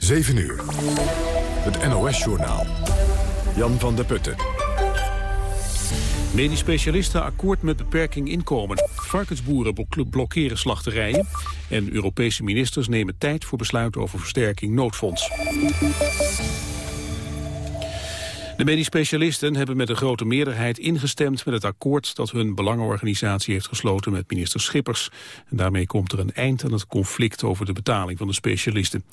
7 uur. Het NOS-journaal. Jan van der Putten. Medisch specialisten akkoord met beperking inkomen. Varkensboeren blokkeren slachterijen. En Europese ministers nemen tijd voor besluit over versterking noodfonds. De medisch specialisten hebben met een grote meerderheid ingestemd met het akkoord dat hun belangenorganisatie heeft gesloten met minister Schippers. En daarmee komt er een eind aan het conflict over de betaling van de specialisten.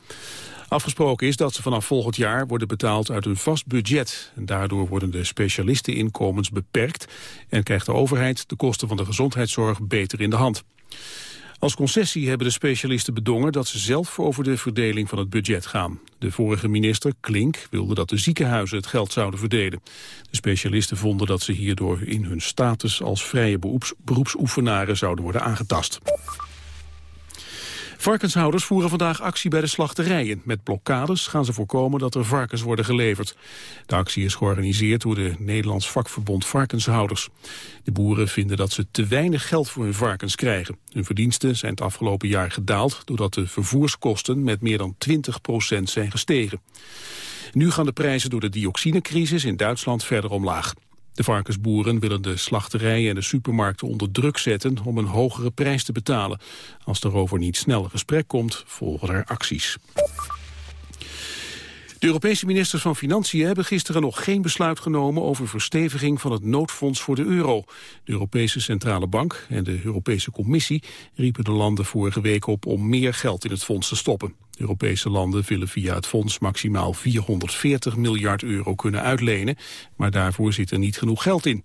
Afgesproken is dat ze vanaf volgend jaar worden betaald uit een vast budget. En daardoor worden de specialisteninkomens beperkt en krijgt de overheid de kosten van de gezondheidszorg beter in de hand. Als concessie hebben de specialisten bedongen dat ze zelf over de verdeling van het budget gaan. De vorige minister, Klink, wilde dat de ziekenhuizen het geld zouden verdelen. De specialisten vonden dat ze hierdoor in hun status als vrije beroeps, beroepsoefenaren zouden worden aangetast. Varkenshouders voeren vandaag actie bij de slachterijen. Met blokkades gaan ze voorkomen dat er varkens worden geleverd. De actie is georganiseerd door de Nederlands vakverbond Varkenshouders. De boeren vinden dat ze te weinig geld voor hun varkens krijgen. Hun verdiensten zijn het afgelopen jaar gedaald... doordat de vervoerskosten met meer dan 20% zijn gestegen. Nu gaan de prijzen door de dioxinecrisis in Duitsland verder omlaag. De varkensboeren willen de slachterijen en de supermarkten onder druk zetten om een hogere prijs te betalen. Als er over niet snel gesprek komt, volgen er acties. De Europese ministers van Financiën hebben gisteren nog geen besluit genomen over versteviging van het noodfonds voor de euro. De Europese Centrale Bank en de Europese Commissie riepen de landen vorige week op om meer geld in het fonds te stoppen. De Europese landen willen via het fonds maximaal 440 miljard euro kunnen uitlenen, maar daarvoor zit er niet genoeg geld in.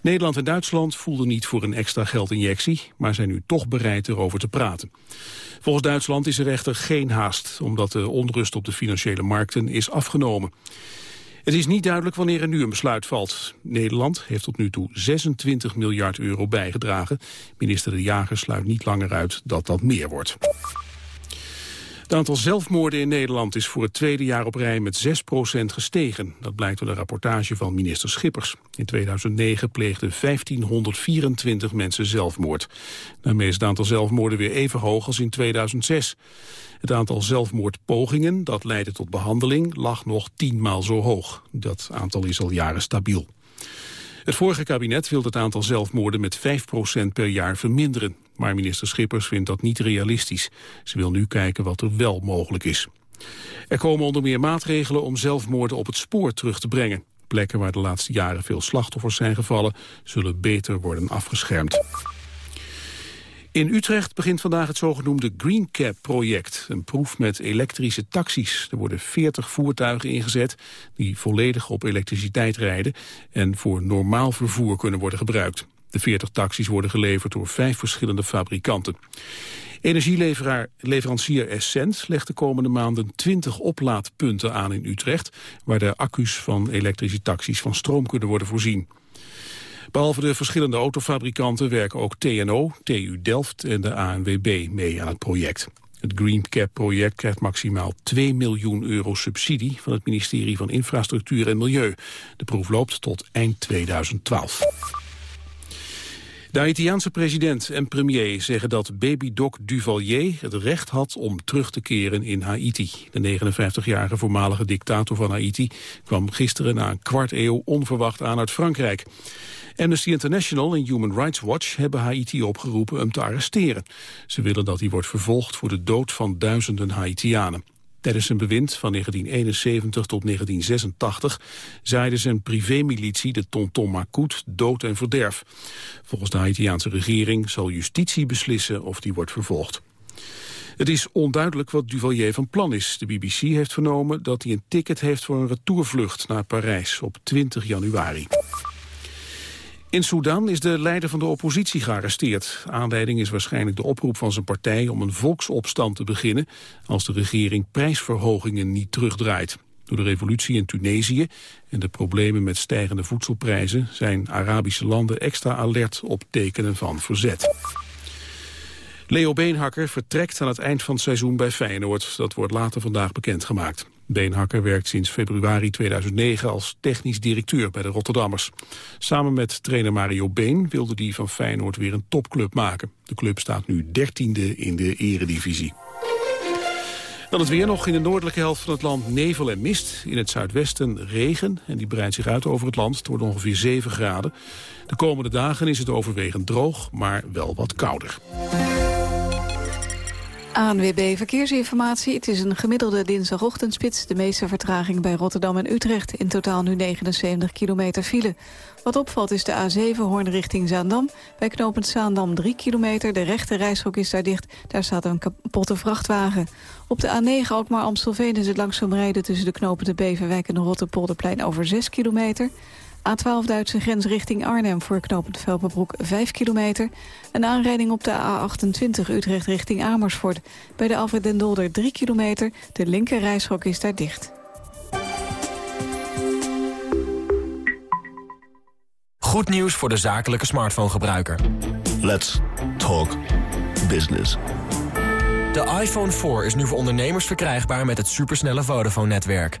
Nederland en Duitsland voelden niet voor een extra geldinjectie, maar zijn nu toch bereid erover te praten. Volgens Duitsland is er echter geen haast, omdat de onrust op de financiële markten is afgenomen. Het is niet duidelijk wanneer er nu een besluit valt. Nederland heeft tot nu toe 26 miljard euro bijgedragen. Minister De Jager sluit niet langer uit dat dat meer wordt. Het aantal zelfmoorden in Nederland is voor het tweede jaar op rij met 6% gestegen. Dat blijkt uit een rapportage van minister Schippers. In 2009 pleegden 1524 mensen zelfmoord. Daarmee is het aantal zelfmoorden weer even hoog als in 2006. Het aantal zelfmoordpogingen dat leidde tot behandeling lag nog tienmaal zo hoog. Dat aantal is al jaren stabiel. Het vorige kabinet wil het aantal zelfmoorden met 5% per jaar verminderen. Maar minister Schippers vindt dat niet realistisch. Ze wil nu kijken wat er wel mogelijk is. Er komen onder meer maatregelen om zelfmoorden op het spoor terug te brengen. Plekken waar de laatste jaren veel slachtoffers zijn gevallen... zullen beter worden afgeschermd. In Utrecht begint vandaag het zogenoemde Green Cab-project. Een proef met elektrische taxis. Er worden 40 voertuigen ingezet die volledig op elektriciteit rijden... en voor normaal vervoer kunnen worden gebruikt. De 40 taxis worden geleverd door vijf verschillende fabrikanten. Energieleverancier Essent legt de komende maanden 20 oplaadpunten aan in Utrecht... waar de accu's van elektrische taxis van stroom kunnen worden voorzien. Behalve de verschillende autofabrikanten werken ook TNO, TU Delft en de ANWB mee aan het project. Het Green Cap-project krijgt maximaal 2 miljoen euro subsidie van het ministerie van Infrastructuur en Milieu. De proef loopt tot eind 2012. De Haitiaanse president en premier zeggen dat babydoc Duvalier het recht had om terug te keren in Haiti. De 59-jarige voormalige dictator van Haiti kwam gisteren na een kwart eeuw onverwacht aan uit Frankrijk. Amnesty International en Human Rights Watch hebben Haiti opgeroepen hem te arresteren. Ze willen dat hij wordt vervolgd voor de dood van duizenden Haitianen. Tijdens zijn bewind van 1971 tot 1986 zaaide zijn privémilitie de Tonton Macout dood en verderf. Volgens de Haitiaanse regering zal justitie beslissen of die wordt vervolgd. Het is onduidelijk wat Duvalier van plan is. De BBC heeft vernomen dat hij een ticket heeft voor een retourvlucht naar Parijs op 20 januari. In Sudan is de leider van de oppositie gearresteerd. Aanleiding is waarschijnlijk de oproep van zijn partij om een volksopstand te beginnen als de regering prijsverhogingen niet terugdraait. Door de revolutie in Tunesië en de problemen met stijgende voedselprijzen zijn Arabische landen extra alert op tekenen van verzet. Leo Beenhakker vertrekt aan het eind van het seizoen bij Feyenoord. Dat wordt later vandaag bekendgemaakt. Beenhakker werkt sinds februari 2009 als technisch directeur bij de Rotterdammers. Samen met trainer Mario Been wilde hij van Feyenoord weer een topclub maken. De club staat nu dertiende in de eredivisie. Dan het weer nog in de noordelijke helft van het land nevel en mist. In het zuidwesten regen en die breidt zich uit over het land. Het wordt ongeveer 7 graden. De komende dagen is het overwegend droog, maar wel wat kouder. ANWB Verkeersinformatie. Het is een gemiddelde dinsdagochtendspits. De meeste vertraging bij Rotterdam en Utrecht. In totaal nu 79 kilometer file. Wat opvalt is de A7 Hoorn richting Zaandam. Bij knooppunt Zaandam 3 kilometer. De rechte reishok is daar dicht. Daar staat een kapotte vrachtwagen. Op de A9 Alkmaar-Amstelveen is het langzaam rijden... tussen de knopen de Beverwijk en de Rotterpolderplein over 6 kilometer. A12 Duitse grens richting Arnhem voor knooppunt Velperbroek 5 kilometer. Een aanrijding op de A28 Utrecht richting Amersfoort. Bij de Alfred den Dolder 3 kilometer. De linker reishok is daar dicht. Goed nieuws voor de zakelijke smartphone-gebruiker. Let's talk business. De iPhone 4 is nu voor ondernemers verkrijgbaar met het supersnelle Vodafone-netwerk.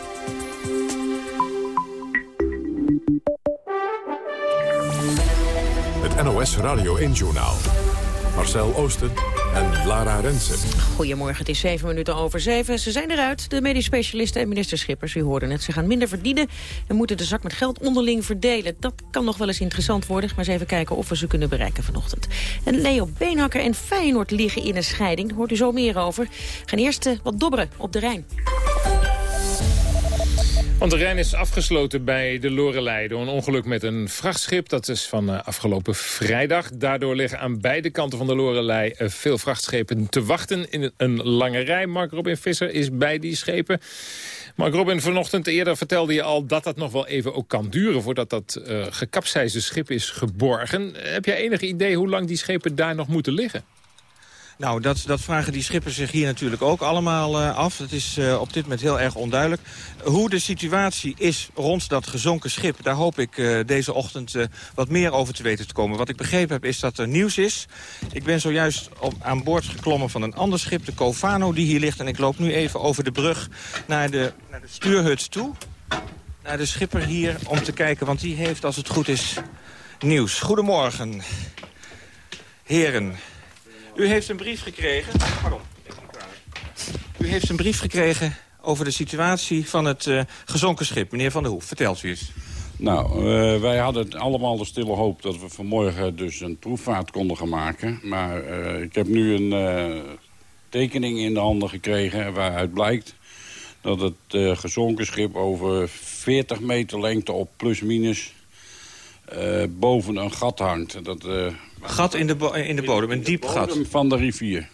NOS Radio 1-journaal. Marcel Oosten en Lara Rensen. Goedemorgen, het is zeven minuten over zeven. Ze zijn eruit, de medisch specialisten en minister Schippers. U hoorde het, ze gaan minder verdienen en moeten de zak met geld onderling verdelen. Dat kan nog wel eens interessant worden, maar eens even kijken of we ze kunnen bereiken vanochtend. En Leo Beenhakker en Feyenoord liggen in een scheiding. Hoort u zo meer over. Gaan eerst eh, wat dobberen op de Rijn. Want de Rijn is afgesloten bij de Lorelei door een ongeluk met een vrachtschip. Dat is van uh, afgelopen vrijdag. Daardoor liggen aan beide kanten van de Lorelei uh, veel vrachtschepen te wachten in een lange rij. Mark Robin Visser is bij die schepen. Mark Robin, vanochtend eerder vertelde je al dat dat nog wel even ook kan duren... voordat dat uh, gekapseisde schip is geborgen. Heb jij enig idee hoe lang die schepen daar nog moeten liggen? Nou, dat, dat vragen die schippers zich hier natuurlijk ook allemaal uh, af. Het is uh, op dit moment heel erg onduidelijk. Hoe de situatie is rond dat gezonken schip... daar hoop ik uh, deze ochtend wat meer over te weten te komen. Wat ik begrepen heb is dat er nieuws is. Ik ben zojuist aan boord geklommen van een ander schip, de Covano, die hier ligt. En ik loop nu even over de brug naar de, naar de stuurhut toe. Naar de schipper hier om te kijken, want die heeft, als het goed is, nieuws. Goedemorgen, heren. U heeft een brief gekregen... Pardon. U heeft een brief gekregen over de situatie van het uh, gezonken schip. Meneer Van der Hoef, vertelt u eens. Nou, uh, wij hadden allemaal de stille hoop dat we vanmorgen dus een proefvaart konden gaan maken. Maar uh, ik heb nu een tekening in de handen gekregen waaruit blijkt dat het gezonken schip over 40 meter lengte op plus minus boven een gat hangt. Dat, gat in de, in de bodem, een diep gat. van de rivier.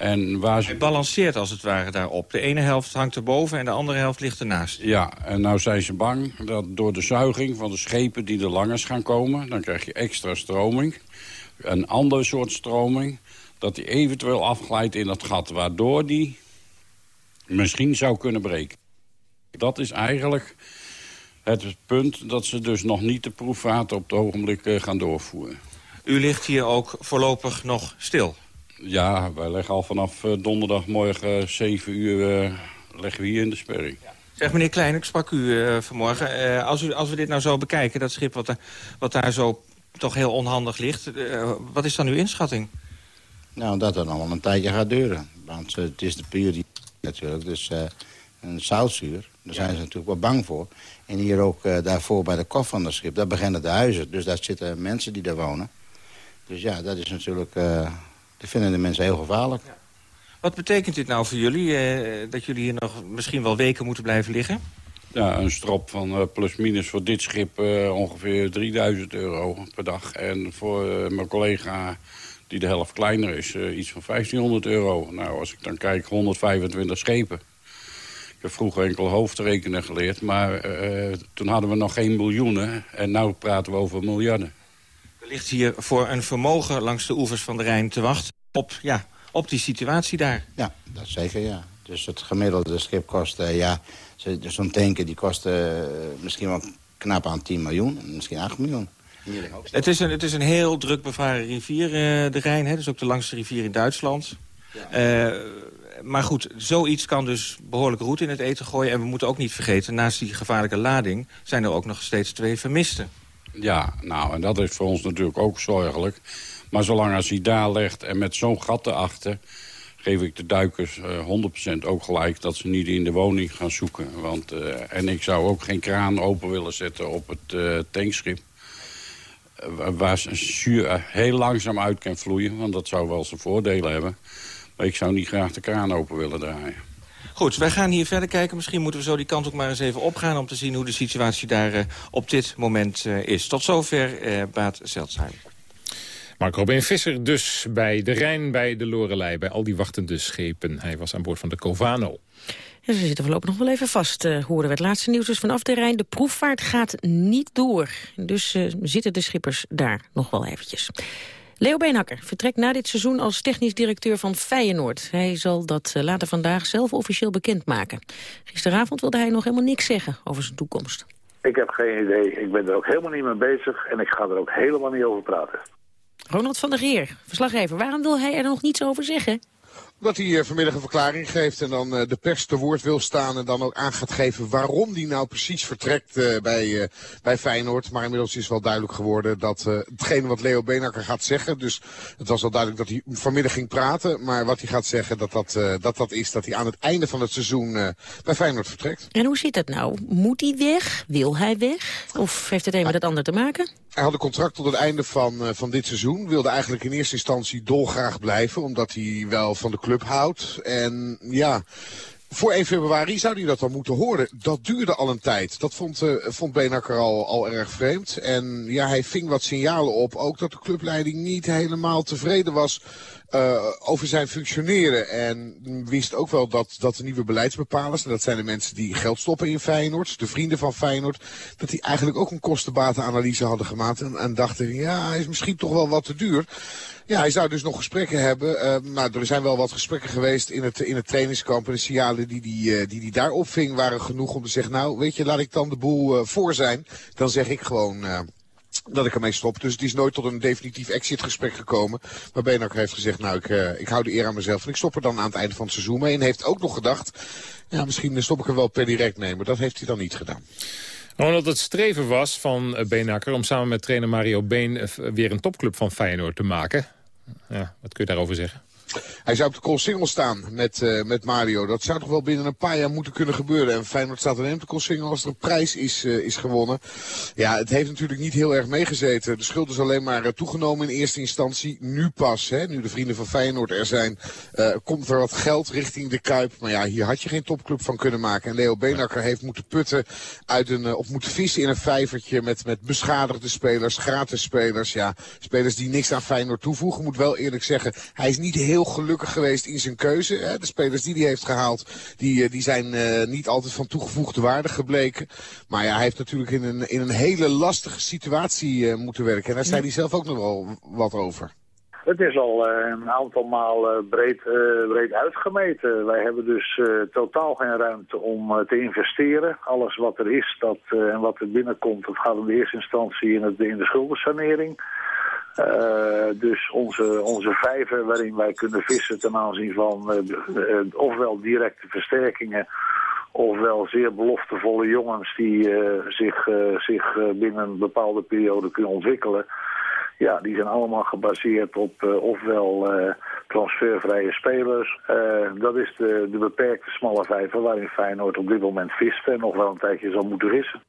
En waar ze... Hij balanceert als het ware daarop. De ene helft hangt erboven en de andere helft ligt ernaast. Ja, en nou zijn ze bang dat door de zuiging van de schepen die er langers gaan komen... dan krijg je extra stroming, een ander soort stroming... dat die eventueel afglijdt in dat gat, waardoor die misschien zou kunnen breken. Dat is eigenlijk het punt dat ze dus nog niet de proefvaart op het ogenblik eh, gaan doorvoeren. U ligt hier ook voorlopig nog stil? Ja, wij leggen al vanaf uh, donderdagmorgen 7 uur uh, leggen we hier in de sperring. Zeg meneer Klein, ik sprak u uh, vanmorgen. als, u, als we dit nou zo bekijken, dat schip wat, er, wat daar zo toch heel onhandig ligt... wat is dan uw inschatting? Nou, dat het allemaal een tijdje gaat duren. Want het is de periode natuurlijk, dus een zoutzuur. Daar zijn ze natuurlijk wel bang voor. En hier ook daarvoor bij de kof van het schip, daar beginnen de huizen. Dus daar zitten mensen die daar wonen. Dus ja, dat is natuurlijk... Uh, dat vinden de mensen heel gevaarlijk. Ja. Wat betekent dit nou voor jullie? Uh, dat jullie hier nog misschien wel weken moeten blijven liggen? Ja, een strop van uh, plus-minus voor dit schip ongeveer 3000 euro per dag. En voor mijn collega die de helft kleiner is, iets van 1500 euro. Nou, als ik dan kijk, 125 schepen. Ik heb vroeger enkel hoofdrekenen geleerd, maar toen hadden we nog geen miljoenen. En nu praten we over miljarden. Er ligt hier voor een vermogen langs de oevers van de Rijn te wachten op, ja, op die situatie daar. Ja, dat zeker, ja. Dus het gemiddelde schip kost, ja, zo'n tanker die kost misschien wel knap aan 10 miljoen, misschien 8 miljoen. Het is, een, het is een heel druk bevaren rivier, uh, de Rijn. Hè? Is ook de langste rivier in Duitsland. Ja. Maar goed, zoiets kan dus behoorlijk roet in het eten gooien. En we moeten ook niet vergeten, naast die gevaarlijke lading... zijn er ook nog steeds twee vermisten. Ja, nou, en dat is voor ons natuurlijk ook zorgelijk. Maar zolang als hij daar legt en met zo'n gat erachter geef ik de duikers uh, 100% ook gelijk dat ze niet in de woning gaan zoeken. Want, uh, en ik zou ook geen kraan open willen zetten op het uh, tankschip. waar zuur heel langzaam uit kan vloeien, want dat zou wel zijn voordelen hebben. Ik zou niet graag de kraan open willen draaien. Goed, wij gaan hier verder kijken. Misschien moeten we zo die kant ook maar eens even opgaan... om te zien hoe de situatie daar op dit moment is. Tot zover, Baat Zeldsheim. Mark Robin Visser dus bij de Rijn, bij de Lorelei... bij al die wachtende schepen. Hij was aan boord van de Covano. Ja, ze zitten voorlopig nog wel even vast, uh, horen we het laatste nieuws. Dus vanaf de Rijn, de proefvaart gaat niet door. Dus uh, zitten de schippers daar nog wel eventjes. Leo Beenhakker vertrekt na dit seizoen als technisch directeur van Feyenoord. Hij zal dat uh, later vandaag zelf officieel bekendmaken. Gisteravond wilde hij nog helemaal niks zeggen over zijn toekomst. Ik heb geen idee. Ik ben er ook helemaal niet mee bezig. En ik ga er ook helemaal niet over praten. Ronald van der Geer, verslaggever. Waarom wil hij er nog niets over zeggen? Dat hij eh, vanmiddag een verklaring geeft en dan eh, de pers te woord wil staan... en dan ook aan gaat geven waarom hij nou precies vertrekt uh, bij, bij Feyenoord. Maar inmiddels is wel duidelijk geworden dat hetgene wat Leo Benakker gaat zeggen... dus het was al duidelijk dat hij vanmiddag ging praten... maar wat hij gaat zeggen, dat dat, dat, dat is dat hij aan het einde van het seizoen bij Feyenoord vertrekt. En hoe zit dat nou? Moet hij weg? Wil hij weg? Of heeft het een met het ander te maken? Hij had een contract tot het einde van, van dit seizoen. Wilde eigenlijk in eerste instantie dolgraag blijven... omdat hij wel van de club club houdt. En ja, voor 1 februari zou hij dat dan moeten horen. Dat duurde al een tijd. Dat vond, uh, vond Benakker al, al erg vreemd. En ja, hij ving wat signalen op. Ook dat de clubleiding niet helemaal tevreden was uh, over zijn functioneren. En wist ook wel dat, dat de nieuwe beleidsbepalers, en dat zijn de mensen die geld stoppen in Feyenoord, de vrienden van Feyenoord, dat die eigenlijk ook een kostenbatenanalyse hadden gemaakt. En, en dachten, ja, hij is misschien toch wel wat te duur. Ja, hij zou dus nog gesprekken hebben. Uh, nou, er zijn wel wat gesprekken geweest in het, in het trainingskamp. En de signalen die, die, uh, die die daar opving waren genoeg om te zeggen... nou, weet je, laat ik dan de boel voor zijn. Dan zeg ik gewoon dat ik ermee stop. Dus het is nooit tot een definitief exitgesprek gekomen. Maar Benak heeft gezegd, nou, ik, uh, ik hou de eer aan mezelf. En ik stop er dan aan het einde van het seizoen mee. En heeft ook nog gedacht, ja, misschien stop ik er wel per direct mee. Maar dat heeft hij dan niet gedaan. Omdat het streven was van Benakker om samen met trainer Mario Been... weer een topclub van Feyenoord te maken. Ja, wat kun je daarover zeggen? Hij zou op de Koolsingel staan met, uh, met Mario. Dat zou toch wel binnen een paar jaar moeten kunnen gebeuren. En Feyenoord staat alleen op de Koolsingel als er een prijs is, uh, is gewonnen. Ja, het heeft natuurlijk niet heel erg meegezeten. De schuld is alleen maar uh, toegenomen in eerste instantie. Nu pas, hè, nu de vrienden van Feyenoord er zijn, komt er wat geld richting de Kuip. Maar ja, hier had je geen topclub van kunnen maken. En Leo Beenakker heeft moeten putten uit een, of moeten vissen in een vijvertje met, met beschadigde spelers, gratis spelers. Ja, spelers die niks aan Feyenoord toevoegen. Moet wel eerlijk zeggen, hij is niet heel heel gelukkig geweest in zijn keuze. Hè. De spelers die hij heeft gehaald, die, eh, die zijn uh, niet altijd van toegevoegde waarde gebleken. Maar ja, hij heeft natuurlijk in een, in een hele lastige situatie uh, moeten werken. En daar zei hij zelf ook nog wel wat over. Het is al een aantal maal breed, breed uitgemeten. Wij hebben dus totaal geen ruimte om te investeren. Alles wat er is dat, en wat er binnenkomt, dat gaat in de eerste instantie in, het, in de schuldensanering. Uh, dus onze, onze vijver waarin wij kunnen vissen ten aanzien van uh, ofwel directe versterkingen ofwel zeer beloftevolle jongens die zich, zich binnen een bepaalde periode kunnen ontwikkelen. Ja, die zijn allemaal gebaseerd op ofwel transfervrije spelers. dat is de, de beperkte smalle vijver waarin Feyenoord op dit moment vist en nog wel een tijdje zal moeten vissen.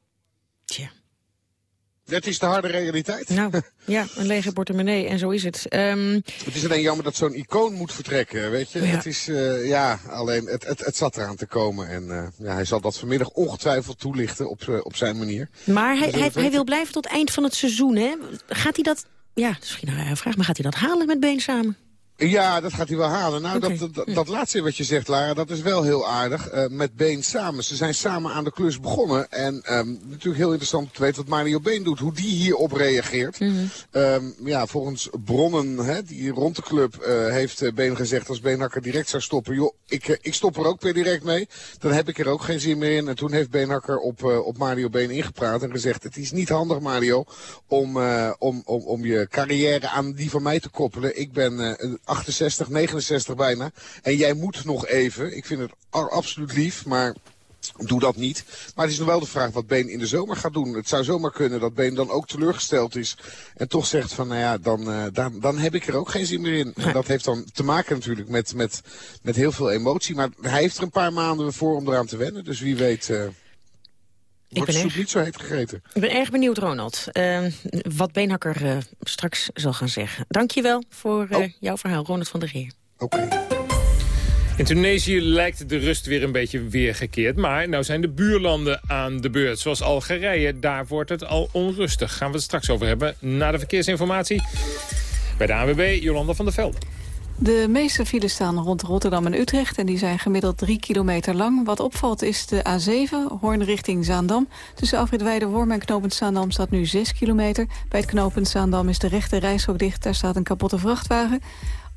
Dat is de harde realiteit. Nou, ja, een lege portemonnee en zo is het. Um... Het is alleen jammer dat zo'n icoon moet vertrekken, weet je. Ja. Het is, uh, ja, alleen het, het, het zat eraan te komen. En uh, ja, hij zal dat vanmiddag ongetwijfeld toelichten op, uh, op zijn manier. Maar hij, hij, hij, wil blijven tot eind van het seizoen, hè? Gaat hij dat ja, misschien een vraag, maar gaat hij dat halen met Been samen? Ja, dat gaat hij wel halen. Nou, dat, dat, dat, laatste wat je zegt, Lara, dat is wel heel aardig. Uh, met Been samen. Ze zijn samen aan de klus begonnen. En um, natuurlijk heel interessant om te weten wat Mario Been doet. Hoe die hierop reageert. Mm -hmm. um, ja, volgens bronnen hè, die rond de club uh, heeft Been gezegd... als Beenhakker direct zou stoppen... joh, ik, ik stop er ook weer direct mee. Dan heb ik er ook geen zin meer in. En toen heeft Beenhakker op, op Mario Been ingepraat en gezegd... het is niet handig, Mario, om, om, om, om je carrière aan die van mij te koppelen. Ik ben 68, 69 bijna. En jij moet nog even. Ik vind het absoluut lief, maar Doe dat niet. Maar het is nog wel de vraag wat Been in de zomer gaat doen. Het zou zomaar kunnen dat Been dan ook teleurgesteld is. En toch zegt van, nou ja, dan, uh, dan, dan heb ik er ook geen zin meer in. En dat heeft dan te maken natuurlijk met, met, met heel veel emotie. Maar hij heeft er een paar maanden voor om eraan te wennen. Dus wie weet... Uh, ik ben erg, niet zo heet gegeten. Ik ben erg benieuwd, Ronald, uh, wat Beenhakker uh, straks zal gaan zeggen. Dank je wel voor uh, oh. jouw verhaal, Ronald van der Geer. Oké. Okay. In Tunesië lijkt de rust weer een beetje weergekeerd. Maar nou zijn de buurlanden aan de beurt. Zoals Algerije, daar wordt het al onrustig. Gaan we het straks over hebben na de verkeersinformatie. Bij de ANWB, Jolanda van der Velde. De meeste files staan rond Rotterdam en Utrecht... en die zijn gemiddeld drie kilometer lang. Wat opvalt is de A7, Hoorn richting Zaandam. Tussen Afrit Worm en knooppunt Zaandam staat nu 6 kilometer. Bij het knooppunt Zaandam is de rechte reishok dicht. Daar staat een kapotte vrachtwagen.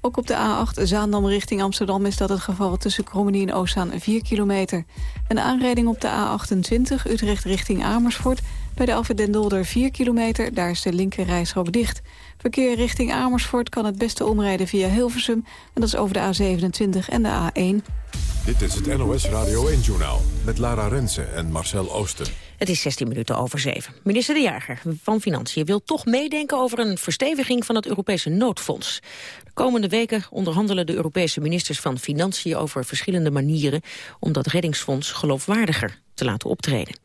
Ook op de A8 Zaandam richting Amsterdam is dat het geval tussen Krommenie en Oostzaan 4 kilometer. Een aanrijding op de A28 Utrecht richting Amersfoort. Bij de Alfred Den Dolder 4 kilometer, daar is de linker reishok dicht. Verkeer richting Amersfoort kan het beste omrijden via Hilversum. En dat is over de A27 en de A1. Dit is het NOS Radio 1-journaal met Lara Rensen en Marcel Oosten. Het is 16 minuten over 7. Minister De Jager van Financiën wil toch meedenken over een versteviging van het Europese noodfonds. De komende weken onderhandelen de Europese ministers van Financiën over verschillende manieren om dat reddingsfonds geloofwaardiger te laten optreden.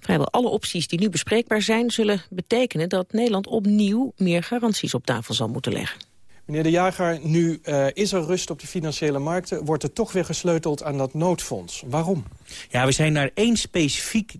Vrijwel alle opties die nu bespreekbaar zijn zullen betekenen dat Nederland opnieuw meer garanties op tafel zal moeten leggen. Meneer De Jager, nu uh, is er rust op de financiële markten... wordt er toch weer gesleuteld aan dat noodfonds. Waarom? Ja, we zijn naar één specifiek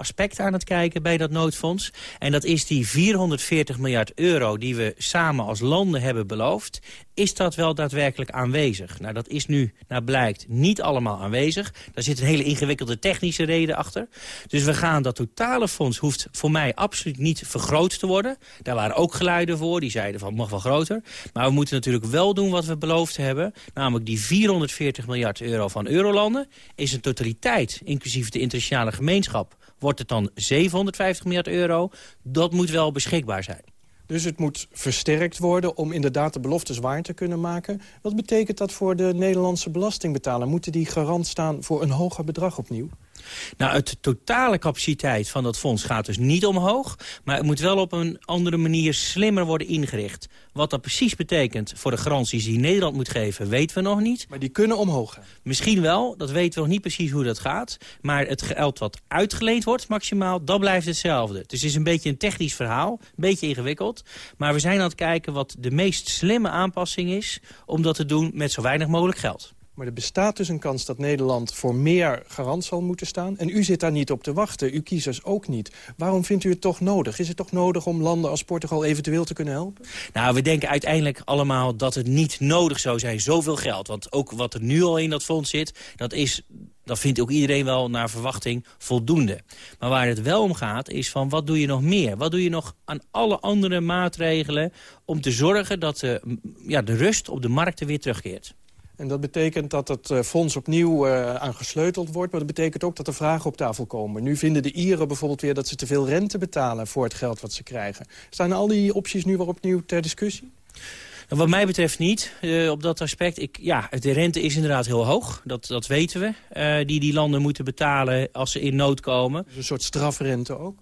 aspect aan het kijken bij dat noodfonds. En dat is die 440 miljard euro die we samen als landen hebben beloofd. Is dat wel daadwerkelijk aanwezig? Nou, dat is nu, naar blijkt, niet allemaal aanwezig. Daar zit een hele ingewikkelde technische reden achter. Dus we gaan, dat totale fonds hoeft voor mij absoluut niet vergroot te worden. Daar waren ook geluiden voor, die zeiden van, mag wel groter. Maar we moeten natuurlijk wel doen wat we beloofd hebben. Namelijk die 440 miljard euro van eurolanden is een totaliteit, inclusief de internationale gemeenschap wordt het dan 750 miljard euro. Dat moet wel beschikbaar zijn. Dus het moet versterkt worden om inderdaad de beloftes waar te kunnen maken. Wat betekent dat voor de Nederlandse belastingbetaler? Moeten die garant staan voor een hoger bedrag opnieuw? Nou, het totale capaciteit van dat fonds gaat dus niet omhoog. Maar het moet wel op een andere manier slimmer worden ingericht. Wat dat precies betekent voor de garanties die Nederland moet geven, weten we nog niet. Maar die kunnen omhoog gaan? Misschien wel, dat weten we nog niet precies hoe dat gaat. Maar het geld wat uitgeleend wordt maximaal, dat blijft hetzelfde. Dus het is een beetje een technisch verhaal, een beetje ingewikkeld. Maar we zijn aan het kijken wat de meest slimme aanpassing is... om dat te doen met zo weinig mogelijk geld. Maar er bestaat dus een kans dat Nederland voor meer garant zal moeten staan. En u zit daar niet op te wachten, uw kiezers ook niet. Waarom vindt u het toch nodig? Is het toch nodig om landen als Portugal eventueel te kunnen helpen? Nou, we denken uiteindelijk allemaal dat het niet nodig zou zijn, zoveel geld. Want ook wat er nu al in dat fonds zit, dat is dat vindt ook iedereen wel naar verwachting voldoende. Maar waar het wel om gaat is van wat doe je nog meer? Wat doe je nog aan alle andere maatregelen om te zorgen dat de, ja, de rust op de markten weer terugkeert? En dat betekent dat het eh, fonds opnieuw uh, aangesleuteld wordt. Maar dat betekent ook dat er vragen op tafel komen. Nu vinden de Ieren bijvoorbeeld weer dat ze te veel rente betalen... voor het geld wat ze krijgen. Staan al die opties nu weer opnieuw ter discussie? Nou, wat mij betreft niet, uh, op dat aspect. Ik, ja, de rente is inderdaad heel hoog, dat, dat weten we. Uh, die die landen moeten betalen als ze in nood komen. Dus een soort strafrente ook?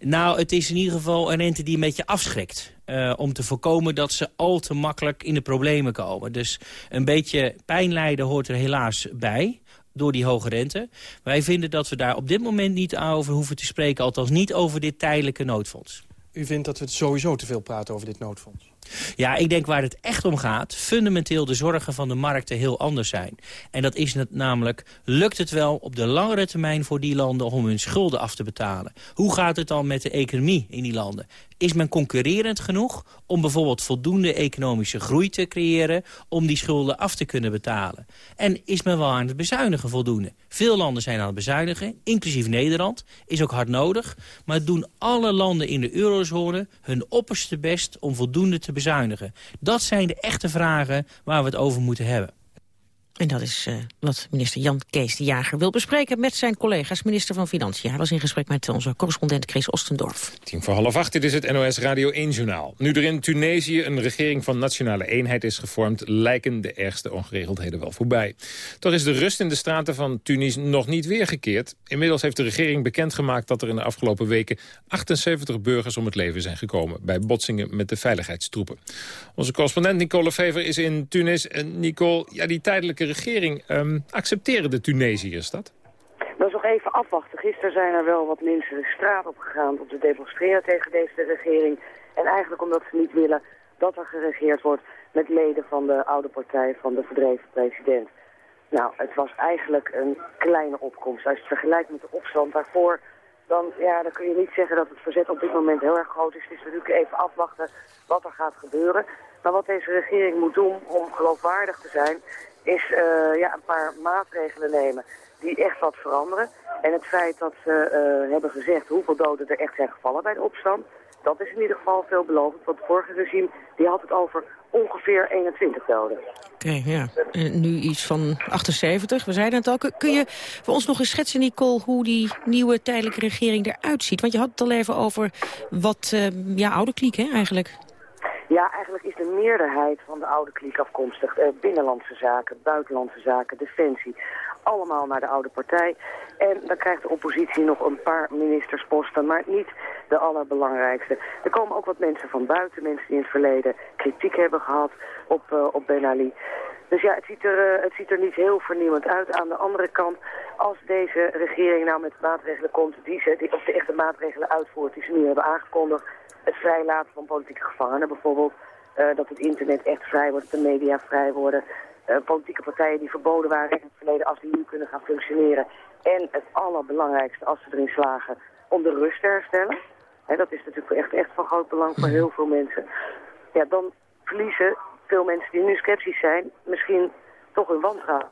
Nou, het is in ieder geval een rente die een beetje afschrikt. Uh, om te voorkomen dat ze al te makkelijk in de problemen komen. Dus een beetje pijn lijden hoort er helaas bij door die hoge rente. Wij vinden dat we daar op dit moment niet over hoeven te spreken. Althans niet over dit tijdelijke noodfonds. U vindt dat we sowieso te veel praten over dit noodfonds? Ja, ik denk waar het echt om gaat... fundamenteel de zorgen van de markten heel anders zijn. En dat is het namelijk, lukt het wel op de langere termijn voor die landen... om hun schulden af te betalen? Hoe gaat het dan met de economie in die landen? Is men concurrerend genoeg om bijvoorbeeld voldoende economische groei te creëren... om die schulden af te kunnen betalen? En is men wel aan het bezuinigen voldoende? Veel landen zijn aan het bezuinigen, inclusief Nederland. Is ook hard nodig. Maar doen alle landen in de eurozone hun opperste best om voldoende te bezuinigen? Dat zijn de echte vragen waar we het over moeten hebben. En dat is uh, wat minister Jan Kees de Jager wil bespreken met zijn collega's, minister van Financiën. Hij was in gesprek met onze correspondent Chris Ostendorf. Tien voor half acht, dit is het NOS Radio 1-journaal. Nu er in Tunesië een regering van nationale eenheid is gevormd... lijken de ergste ongeregeldheden wel voorbij. Toch is de rust in de straten van Tunis nog niet weergekeerd. Inmiddels heeft de regering bekendgemaakt dat er in de afgelopen weken... 78 burgers om het leven zijn gekomen... bij botsingen met de veiligheidstroepen. Onze correspondent Nicole Fever is in Tunis. En Nicole, ja, die tijdelijke regering. Um, accepteren de Tunesiërs dat? Dat is nog even afwachten. Gisteren zijn er wel wat mensen de straat op gegaan om te demonstreren tegen deze regering. En eigenlijk omdat ze niet willen dat er geregeerd wordt met leden van de oude partij van de verdreven president. Nou, het was eigenlijk een kleine opkomst. Als je het vergelijkt met de opstand daarvoor, dan, ja, dan kun je niet zeggen dat het verzet op dit moment heel erg groot is. Het is natuurlijk even afwachten wat er gaat gebeuren. Maar wat deze regering moet doen om geloofwaardig te zijn, is uh, ja, een paar maatregelen nemen die echt wat veranderen. En het feit dat ze uh, hebben gezegd hoeveel doden er echt zijn gevallen bij de opstand... dat is in ieder geval veelbelovend. Want het vorige regime die had het over ongeveer 21 doden. Oké, ja. Nu iets van 78, we zeiden het al. Kun je voor ons nog eens schetsen, Nicole, hoe die nieuwe tijdelijke regering eruit ziet? Want je had het al even over wat uh, ja, oude kliek, hè, eigenlijk. Ja, eigenlijk is de meerderheid van de oude kliek afkomstig. Eh, binnenlandse zaken, buitenlandse zaken, defensie. Allemaal naar de oude partij. En dan krijgt de oppositie nog een paar ministersposten, maar niet de allerbelangrijkste. Er komen ook wat mensen van buiten, mensen die in het verleden kritiek hebben gehad op, uh, op Ben Ali. Dus ja, het ziet, er, uh, het ziet er niet heel vernieuwend uit. Aan de andere kant, als deze regering nou met maatregelen komt, die ze, die, of de echte maatregelen uitvoert die ze nu hebben aangekondigd, het vrijlaten van politieke gevangenen bijvoorbeeld. Uh, dat het internet echt vrij wordt, dat de media vrij worden. Uh, politieke partijen die verboden waren in het verleden, als die nu kunnen gaan functioneren. En het allerbelangrijkste, als ze erin slagen, om de rust te herstellen. Hè, dat is natuurlijk echt, echt van groot belang voor heel veel mensen. Ja, dan verliezen veel mensen die nu sceptisch zijn misschien toch hun wantrouwen.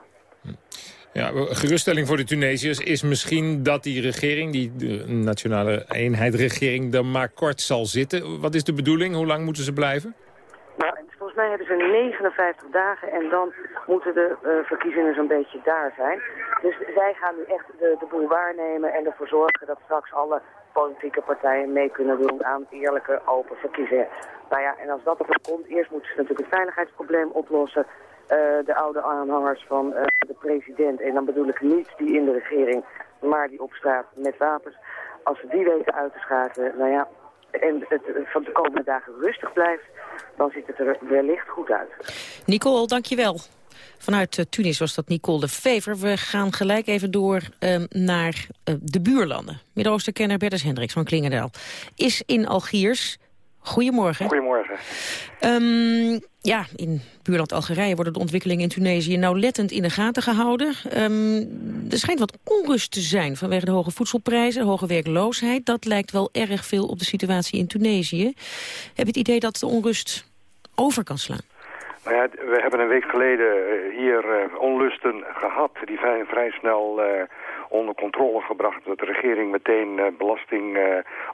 Ja, geruststelling voor de Tunesiërs is misschien dat die regering, die nationale eenheid-regering, er maar kort zal zitten. Wat is de bedoeling? Hoe lang moeten ze blijven? Nou, volgens mij hebben ze 59 dagen en dan moeten de uh, verkiezingen zo'n beetje daar zijn. Dus zij gaan nu echt de, de boel waarnemen en ervoor zorgen dat straks alle politieke partijen mee kunnen doen aan eerlijke, open verkiezingen. Nou ja, en als dat er komt, eerst moeten ze natuurlijk het veiligheidsprobleem oplossen. Uh, de oude aanhangers van uh, de president, en dan bedoel ik niet die in de regering, maar die op straat met wapens. Als ze die weten uit te schakelen, nou ja, en het van de komende dagen rustig blijft, dan ziet het er wellicht goed uit. Nicole, dankjewel. Vanuit uh, Tunis was dat Nicole de Fever. We gaan gelijk even door uh, naar uh, de buurlanden. Midden-Oostenkenner Bertus Hendricks van Klingendaal is in Algiers. Goedemorgen. Goedemorgen. Um, ja, in buurland Algerije worden de ontwikkelingen in Tunesië nauwlettend in de gaten gehouden. Um, er schijnt wat onrust te zijn vanwege de hoge voedselprijzen, de hoge werkloosheid. Dat lijkt wel erg veel op de situatie in Tunesië. Heb je het idee dat de onrust over kan slaan? Nou we hebben een week geleden hier uh, onlusten gehad die vrij, vrij snel uh, onder controle gebracht. Dat de regering meteen belasting,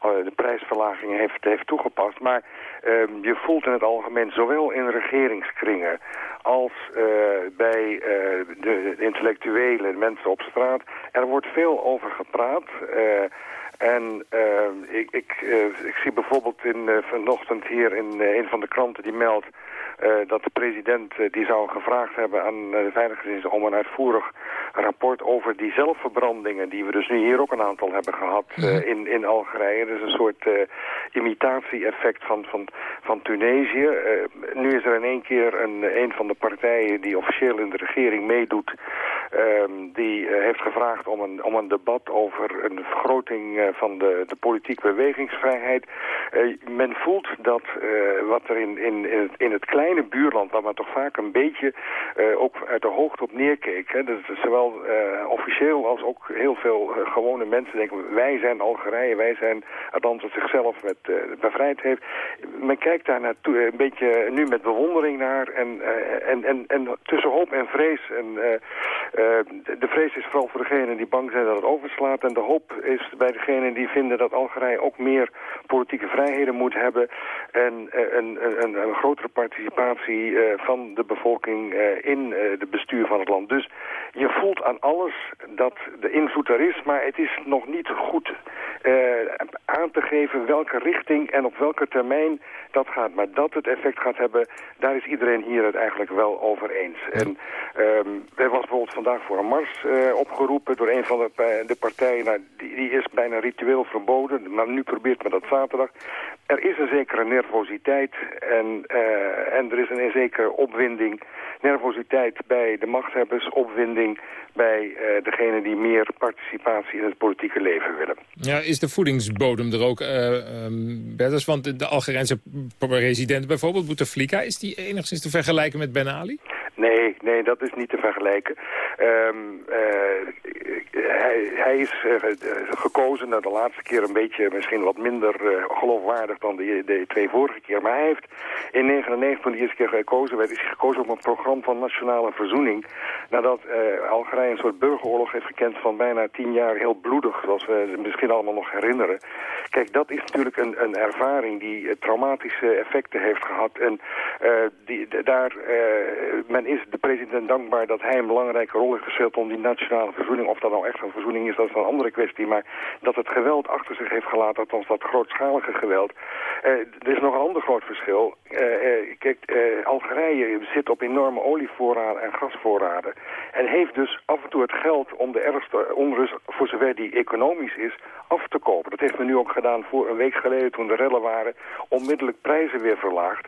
de prijsverlaging heeft, heeft toegepast. Maar ehm, je voelt in het algemeen zowel in regeringskringen als bij de, de intellectuele mensen op straat. Er wordt veel over gepraat. En uh, ik, ik, uh, ik zie bijvoorbeeld in, uh, vanochtend hier in een van de kranten die meldt dat de president die zou gevraagd hebben aan de Veiligheidsdienst om een uitvoerig rapport over die zelfverbrandingen die we dus nu hier ook een aantal hebben gehad in, in Algerije. Dus een soort imitatie-effect van, van, van Tunesië. nu is er in één keer een, een van de partijen die officieel in de regering meedoet die heeft gevraagd om een, om een debat over een vergroting van de, de politiek bewegingsvrijheid. men voelt dat wat er in, in, in, het, in het kleine buurland, waar men toch vaak een beetje ook uit de hoogte op neerkeek. Hè, dat zowel officieel als ook heel veel gewone mensen denken, wij zijn Algerije, wij zijn het land dat zichzelf met, bevrijd heeft. Men kijkt daar naartoe een beetje nu met bewondering naar en, en, en, en tussen hoop en vrees. En, de vrees is vooral voor degenen die bang zijn dat het overslaat. En de hoop is bij degenen die vinden dat Algerije ook meer politieke vrijheden moet hebben. En een, een, een grotere participatie van de bevolking in het bestuur van het land. Dus je voelt aan alles dat de invloed er is, maar het is nog niet goed aan te geven welke richting en op welke termijn dat gaat. Maar dat het effect gaat hebben, daar is iedereen hier het eigenlijk wel over eens. En um, er was bijvoorbeeld vandaag voor een mars uh, opgeroepen door een van de, de partijen. Nou, die, is bijna ritueel verboden, maar nu probeert men dat zaterdag. Er is een zekere nervositeit en, uh, en er is een, zekere opwinding. Nervositeit bij de machthebbers, opwinding bij uh, degene die meer participatie in het politieke leven willen. Ja, is de voedingsbodem er ook, um? Want de Algerijnse president bijvoorbeeld, Bouteflika, is die enigszins te vergelijken met Ben Ali? Nee, nee, dat is niet te vergelijken. Um, uh, hij, hij, is gekozen, nou, de laatste keer een beetje misschien wat minder geloofwaardig dan de, twee vorige keer. Maar hij heeft in 1999, toen de eerste keer gekozen werd, is hij gekozen op een programma van nationale verzoening. Nadat Algerije een soort burgeroorlog heeft gekend van bijna tien jaar heel bloedig, zoals we misschien allemaal nog herinneren. Kijk, dat is natuurlijk een, een ervaring die traumatische effecten heeft gehad. En die, daar, uh, men is de president dankbaar dat hij een belangrijke rol heeft gespeeld om die nationale verzoening, of dat nou echt een verzoening is, dat is een andere kwestie, maar dat het geweld achter zich heeft gelaten, althans dat grootschalige geweld. er is nog een ander groot verschil. kijk, Algerije zit op enorme olievoorraden en gasvoorraden en heeft dus af en toe het geld om de ergste onrust, voor zover die economisch is, af te kopen. Dat heeft men nu ook gedaan voor een week geleden toen de rellen waren, onmiddellijk prijzen weer verlaagd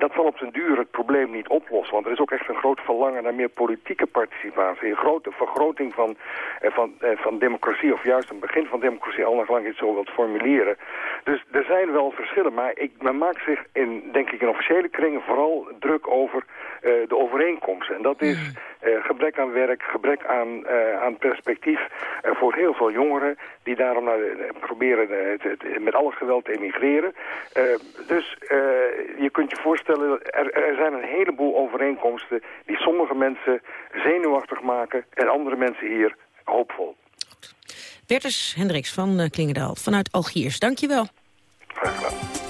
dat zal op zijn duur het probleem niet oplossen. Want er is ook echt een groot verlangen naar meer politieke participatie. Een grote vergroting van, eh, van, eh, van democratie, of juist een begin van democratie, al lang je het zo wilt formuleren. Dus er zijn wel verschillen, maar ik, men maakt zich in, denk ik, in officiële kringen vooral druk over uh, de overeenkomsten. En dat is uh, gebrek aan werk, gebrek aan, uh, aan perspectief voor heel veel jongeren die daarom naar, proberen met alle geweld te emigreren. dus je kunt je voorstellen er, er, zijn een heleboel overeenkomsten die sommige mensen zenuwachtig maken en andere mensen hier hoopvol. Bertus Hendricks van Klingendaal vanuit Algiers. Dank je wel. Graag gedaan.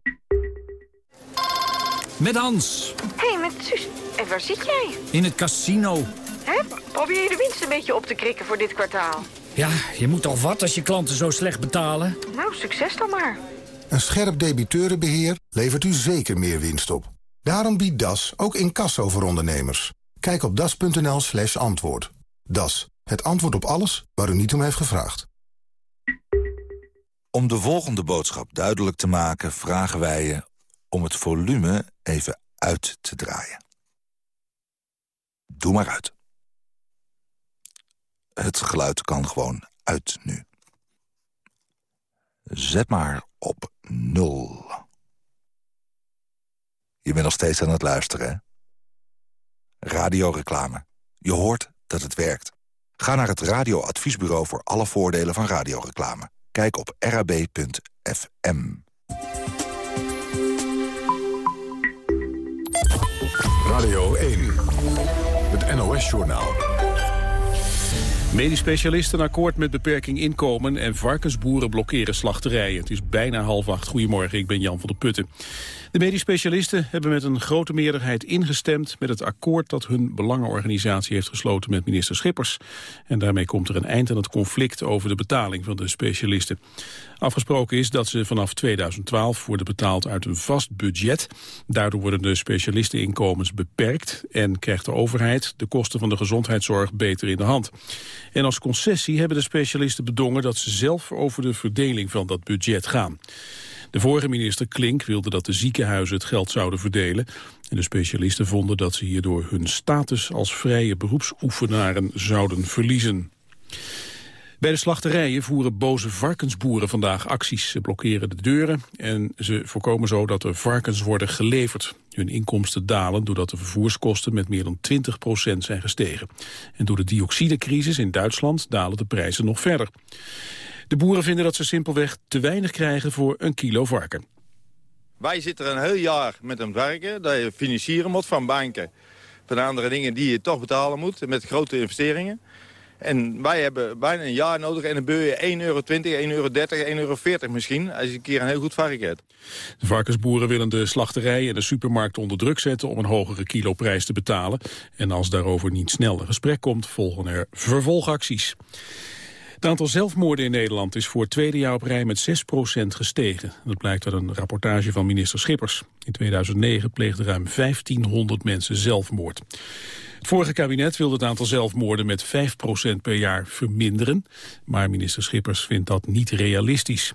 Met Hans. Hé, hey, met Suus. En waar zit jij? In het casino. Hè? Probeer je de winst een beetje op te krikken voor dit kwartaal? Ja, je moet toch wat als je klanten zo slecht betalen? Nou, succes dan maar. Een scherp debiteurenbeheer levert u zeker meer winst op. Daarom biedt DAS ook incasso voor ondernemers. Kijk op das.nl slash antwoord. DAS, het antwoord op alles waar u niet om heeft gevraagd. Om de volgende boodschap duidelijk te maken vragen wij je om het volume even uit te draaien. Doe maar uit. Het geluid kan gewoon uit nu. Zet maar op nul. Je bent nog steeds aan het luisteren, hè? Radioreclame. Je hoort dat het werkt. Ga naar het radioadviesbureau voor alle voordelen van radioreclame. Kijk op rab.fm. Radio 1, het NOS-journaal. Medisch specialisten akkoord met beperking inkomen en varkensboeren blokkeren slachterijen. Het is bijna half acht. Goedemorgen, ik ben Jan van der Putten. De medisch specialisten hebben met een grote meerderheid ingestemd met het akkoord dat hun belangenorganisatie heeft gesloten met minister Schippers. En daarmee komt er een eind aan het conflict over de betaling van de specialisten. Afgesproken is dat ze vanaf 2012 worden betaald uit een vast budget. Daardoor worden de specialisteninkomens beperkt en krijgt de overheid de kosten van de gezondheidszorg beter in de hand. En als concessie hebben de specialisten bedongen dat ze zelf over de verdeling van dat budget gaan. De vorige minister Klink wilde dat de ziekenhuizen het geld zouden verdelen. En de specialisten vonden dat ze hierdoor hun status als vrije beroepsoefenaren zouden verliezen. Bij de slachterijen voeren boze varkensboeren vandaag acties. Ze blokkeren de deuren en ze voorkomen zo dat er varkens worden geleverd. Hun inkomsten dalen doordat de vervoerskosten met meer dan 20% zijn gestegen. En door de dioxidecrisis in Duitsland dalen de prijzen nog verder. De boeren vinden dat ze simpelweg te weinig krijgen voor een kilo varken. Wij zitten er een heel jaar met een varken dat je financieren moet van banken. Van andere dingen die je toch betalen moet met grote investeringen. En wij hebben bijna een jaar nodig en dan beur je 1,20 euro, 1,30 euro, 1,40 euro misschien... als je een keer een heel goed varken hebt. De varkensboeren willen de slachterij en de supermarkt onder druk zetten... om een hogere kiloprijs te betalen. En als daarover niet snel een gesprek komt, volgen er vervolgacties. Het aantal zelfmoorden in Nederland is voor het tweede jaar op rij met 6% gestegen. Dat blijkt uit een rapportage van minister Schippers. In 2009 pleegden ruim 1500 mensen zelfmoord. Het vorige kabinet wilde het aantal zelfmoorden met 5% per jaar verminderen. Maar minister Schippers vindt dat niet realistisch.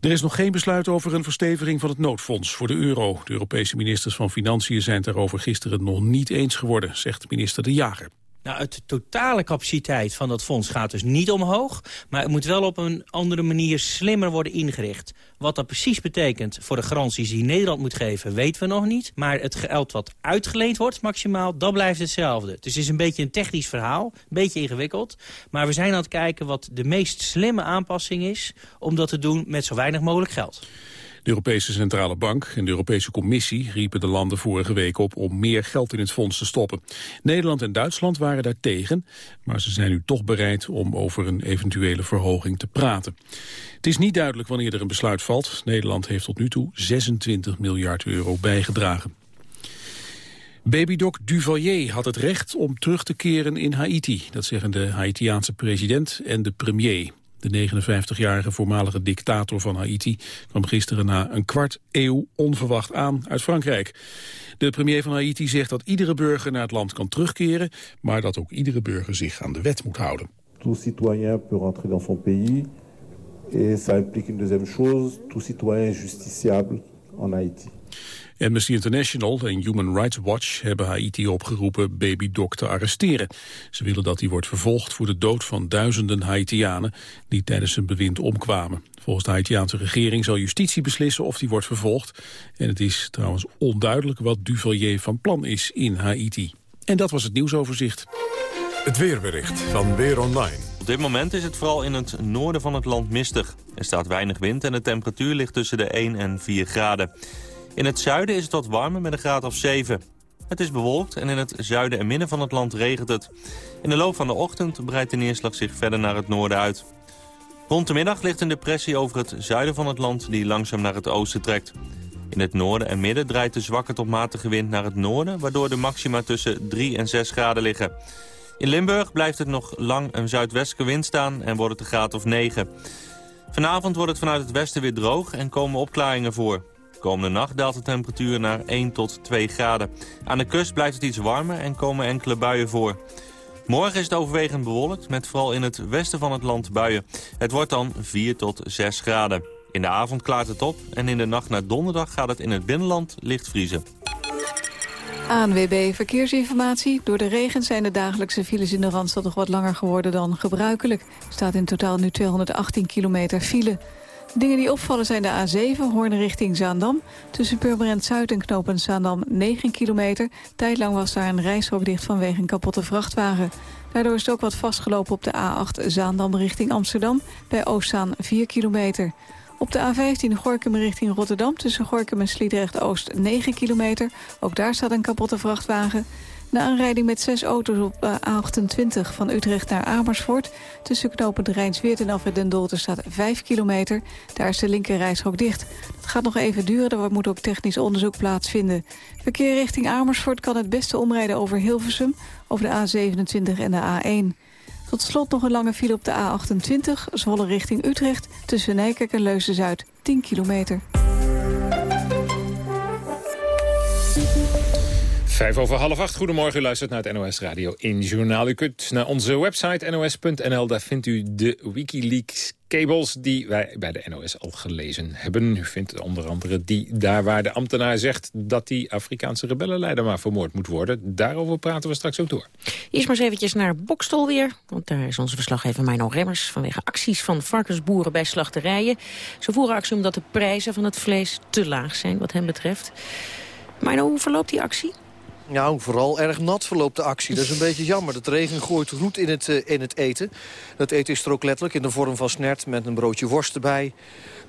Er is nog geen besluit over een versteviging van het noodfonds voor de euro. De Europese ministers van Financiën zijn het daarover gisteren nog niet eens geworden, zegt minister De Jager. Nou, het totale capaciteit van dat fonds gaat dus niet omhoog. Maar het moet wel op een andere manier slimmer worden ingericht. Wat dat precies betekent voor de garanties die Nederland moet geven, weten we nog niet. Maar het geld wat uitgeleend wordt maximaal, dat blijft hetzelfde. Dus het is een beetje een technisch verhaal, een beetje ingewikkeld. Maar we zijn aan het kijken wat de meest slimme aanpassing is... om dat te doen met zo weinig mogelijk geld. De Europese Centrale Bank en de Europese Commissie riepen de landen vorige week op om meer geld in het fonds te stoppen. Nederland en Duitsland waren daar tegen, maar ze zijn nu toch bereid om over een eventuele verhoging te praten. Het is niet duidelijk wanneer er een besluit valt. Nederland heeft tot nu toe 26 miljard euro bijgedragen. Babydoc Duvalier had het recht om terug te keren in Haiti. Dat zeggen de Haitiaanse president en de premier. De 59-jarige voormalige dictator van Haiti kwam gisteren na een kwart eeuw onverwacht aan uit Frankrijk. De premier van Haiti zegt dat iedere burger naar het land kan terugkeren, maar dat ook iedere burger zich aan de wet moet houden. Tout citoyen peut rentrer dans son pays et ça implique une deuxième chose, tout citoyen justiciable en Haïti. Amnesty International en Human Rights Watch hebben Haiti opgeroepen Baby Doc te arresteren. Ze willen dat hij wordt vervolgd voor de dood van duizenden Haitianen die tijdens zijn bewind omkwamen. Volgens de Haitiaanse regering zal justitie beslissen of hij wordt vervolgd. En het is trouwens onduidelijk wat Duvalier van plan is in Haiti. En dat was het nieuwsoverzicht. Het weerbericht van Weer Online. Op dit moment is het vooral in het noorden van het land mistig. Er staat weinig wind en de temperatuur ligt tussen de 1 en 4 graden. In het zuiden is het wat warmer met een graad of 7. Het is bewolkt en in het zuiden en midden van het land regent het. In de loop van de ochtend breidt de neerslag zich verder naar het noorden uit. Rond de middag ligt een depressie over het zuiden van het land die langzaam naar het oosten trekt. In het noorden en midden draait de zwakke tot matige wind naar het noorden... waardoor de maxima tussen 3 en 6 graden liggen. In Limburg blijft het nog lang een zuidwestelijke wind staan en wordt het een graad of 9. Vanavond wordt het vanuit het westen weer droog en komen opklaringen voor. Komende nacht daalt de temperatuur naar 1 tot 2 graden. Aan de kust blijft het iets warmer en komen enkele buien voor. Morgen is het overwegend bewolkt, met vooral in het westen van het land buien. Het wordt dan 4 tot 6 graden. In de avond klaart het op en in de nacht naar donderdag gaat het in het binnenland licht vriezen. ANWB Verkeersinformatie. Door de regen zijn de dagelijkse files in de Randstad nog wat langer geworden dan gebruikelijk. Er staat in totaal nu 218 kilometer file. Dingen die opvallen zijn de A7, Hoorn richting Zaandam. Tussen Purmerend Zuid en knooppunt Zaandam 9 kilometer. Tijdlang was daar een reishok dicht vanwege een kapotte vrachtwagen. Daardoor is het ook wat vastgelopen op de A8 Zaandam richting Amsterdam. Bij Oostzaan 4 kilometer. Op de A15 Gorkum richting Rotterdam tussen Gorkum en Sliedrecht-Oost 9 kilometer. Ook daar staat een kapotte vrachtwagen. Een aanrijding met zes auto's op uh, A28 van Utrecht naar Amersfoort. Tussen knopen de Rijnsweert en Alfred den Dolter staat 5 kilometer. Daar is de linkerrijstrook dicht. Dat gaat nog even duren, er moet ook technisch onderzoek plaatsvinden. Verkeer richting Amersfoort kan het beste omrijden over Hilversum... over de A27 en de A1. Tot slot nog een lange file op de A28, Zwolle richting Utrecht... tussen Nijkerk en Leusden-Zuid, 10 kilometer. Vijf over half acht. Goedemorgen, u luistert naar het NOS Radio in Journaal. U kunt naar onze website nos.nl. Daar vindt u de Wikileaks cables die wij bij de NOS al gelezen hebben. U vindt onder andere die daar waar de ambtenaar zegt... dat die Afrikaanse rebellenleider maar vermoord moet worden. Daarover praten we straks ook door. Eerst maar eens eventjes naar Bokstol weer. Want daar is onze verslaggever Mino Remmers... vanwege acties van varkensboeren bij slachterijen. Ze voeren actie omdat de prijzen van het vlees te laag zijn wat hen betreft. Mino, hoe verloopt die actie? Nou, vooral erg nat verloopt de actie. Dat is een beetje jammer. Het regen gooit roet in het, uh, in het eten. Dat eten is er ook letterlijk in de vorm van snert met een broodje worst erbij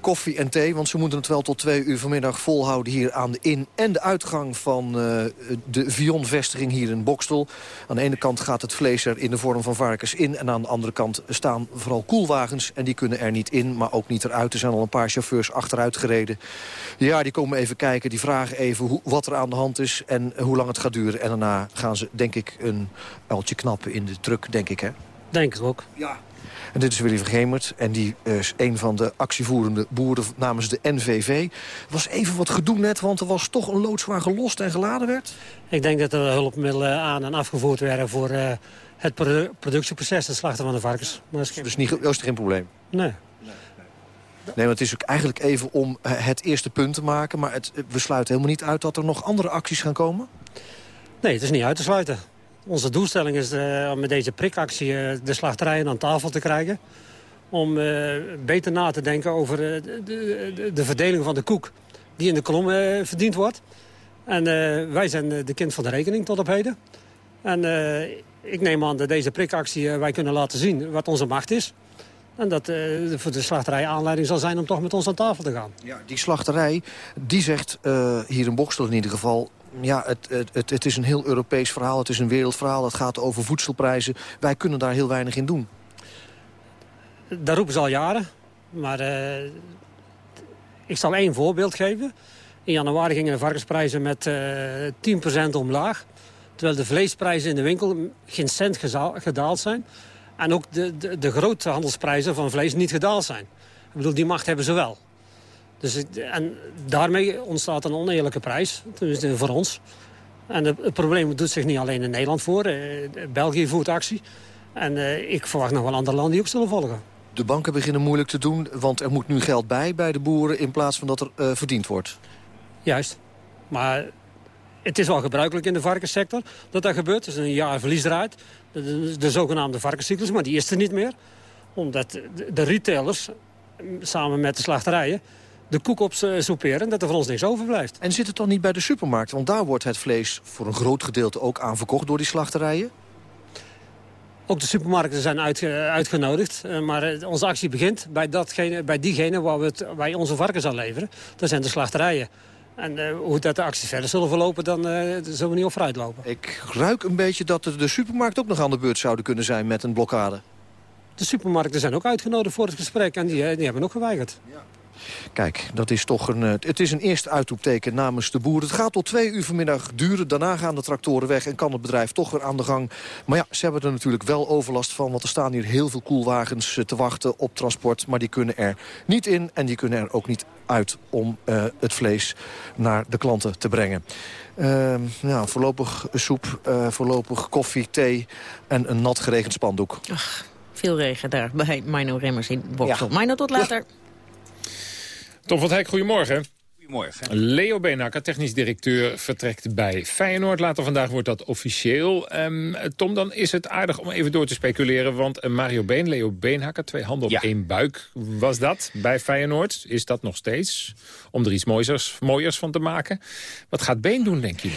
koffie en thee. Want ze moeten het wel tot twee uur vanmiddag volhouden hier aan de in- en de uitgang van uh, de Vion-vestiging hier in Bokstel. Aan de ene kant gaat het vlees er in de vorm van varkens in. En aan de andere kant staan vooral koelwagens. En die kunnen er niet in, maar ook niet eruit. Er zijn al een paar chauffeurs achteruit gereden. Ja, die komen even kijken. Die vragen even hoe, wat er aan de hand is en hoe lang het gaat duren. En daarna gaan ze, denk ik, een uiltje knappen in de truck, denk ik, hè? Denk ik ook. Ja. En dit is Willy Vergemert. En die is een van de actievoerende boeren namens de NVV. Was even wat gedoe net, want er was toch een loods waar gelost en geladen werd. Ik denk dat er hulpmiddelen aan en afgevoerd werden voor uh, het productieproces, het slachten van de varkens. Maar is... Dus niet, dat is geen probleem? Nee. Nee, want het is ook eigenlijk even om het eerste punt te maken. Maar het, we sluiten helemaal niet uit dat er nog andere acties gaan komen? Nee, het is niet uit te sluiten. Onze doelstelling is de, om met deze prikactie de slachterijen aan tafel te krijgen. Om uh, beter na te denken over de, de, de, verdeling van de koek die in de kolom verdiend wordt. En wij zijn de kind van de rekening tot op heden. En ik neem aan dat deze prikactie wij kunnen laten zien wat onze macht is. En dat voor de slachterij aanleiding zal zijn om toch met ons aan tafel te gaan. Ja, die slachterij, die zegt hier in Bokstel in ieder geval ja, het, het, het is een heel Europees verhaal. Het is een wereldverhaal. Het gaat over voedselprijzen. Wij kunnen daar heel weinig in doen. Daar roepen ze al jaren. Maar uh, ik zal één voorbeeld geven. In januari gingen de varkensprijzen met uh, 10% omlaag. Terwijl de vleesprijzen in de winkel geen cent gedaald zijn. En ook de, de, de grote handelsprijzen van vlees niet gedaald zijn. Ik bedoel, die macht hebben ze wel. Dus, en daarmee ontstaat een oneerlijke prijs, tenminste voor ons. En het, probleem doet zich niet alleen in Nederland voor. Eh, België voert actie. En uh, ik verwacht nog wel andere landen die ook zullen volgen. De banken beginnen moeilijk te doen, want er moet nu geld bij bij de boeren... in plaats van dat er uh, verdiend wordt. Juist. Maar het is wel gebruikelijk in de varkenssector dat dat gebeurt. Er is een jaar verlies eruit. De, de zogenaamde varkenscyclus, maar die is er niet meer. Omdat de, de retailers, samen met de slachterijen de koek op soeperen... dat er voor ons niks overblijft. En zit het dan niet bij de supermarkt? Want daar wordt het vlees voor een groot gedeelte ook aan verkocht door die slachterijen. Ook de supermarkten zijn uitgenodigd. Eh, maar eh, onze actie begint bij, datgene, bij diegene waar we het, wij onze varkens aan leveren. Dat zijn de slachterijen. En uh, hoe dat de acties verder zullen verlopen, dan uh, zullen we niet op vooruit lopen. Ik ruik een beetje dat de supermarkt ook nog aan de beurt zouden kunnen zijn met een blokkade. De supermarkten zijn ook uitgenodigd voor het gesprek en die, die hebben ook geweigerd. Ja. Kijk, dat is toch een, het is een eerste uitroepteken namens de boeren. Het gaat tot twee uur vanmiddag duren. Daarna gaan de tractoren weg en kan het bedrijf toch weer aan de gang. Maar ja, ze hebben er natuurlijk wel overlast van. Want er staan hier heel veel koelwagens te wachten op transport. Maar die kunnen er niet in en die kunnen er ook niet uit om uh, het vlees naar de klanten te brengen. Uh, ja, voorlopig soep, uh, voorlopig koffie, thee en een nat geregend spandoek. Ach, veel regen daar bij Mino Remmers in Boksel. Ja. Mino, tot later. Ja. Tom van Hek, goedemorgen. Goedemorgen. Leo Beenhakker, technisch directeur, vertrekt bij Feyenoord. Later vandaag wordt dat officieel. Um, Tom, dan is het aardig om even door te speculeren. Want Mario Been, Leo Beenhakker, twee handen op ja. één buik. Was dat bij Feyenoord? Is dat nog steeds? Om er iets mooiers, mooiers van te maken. Wat gaat Been doen, denk je?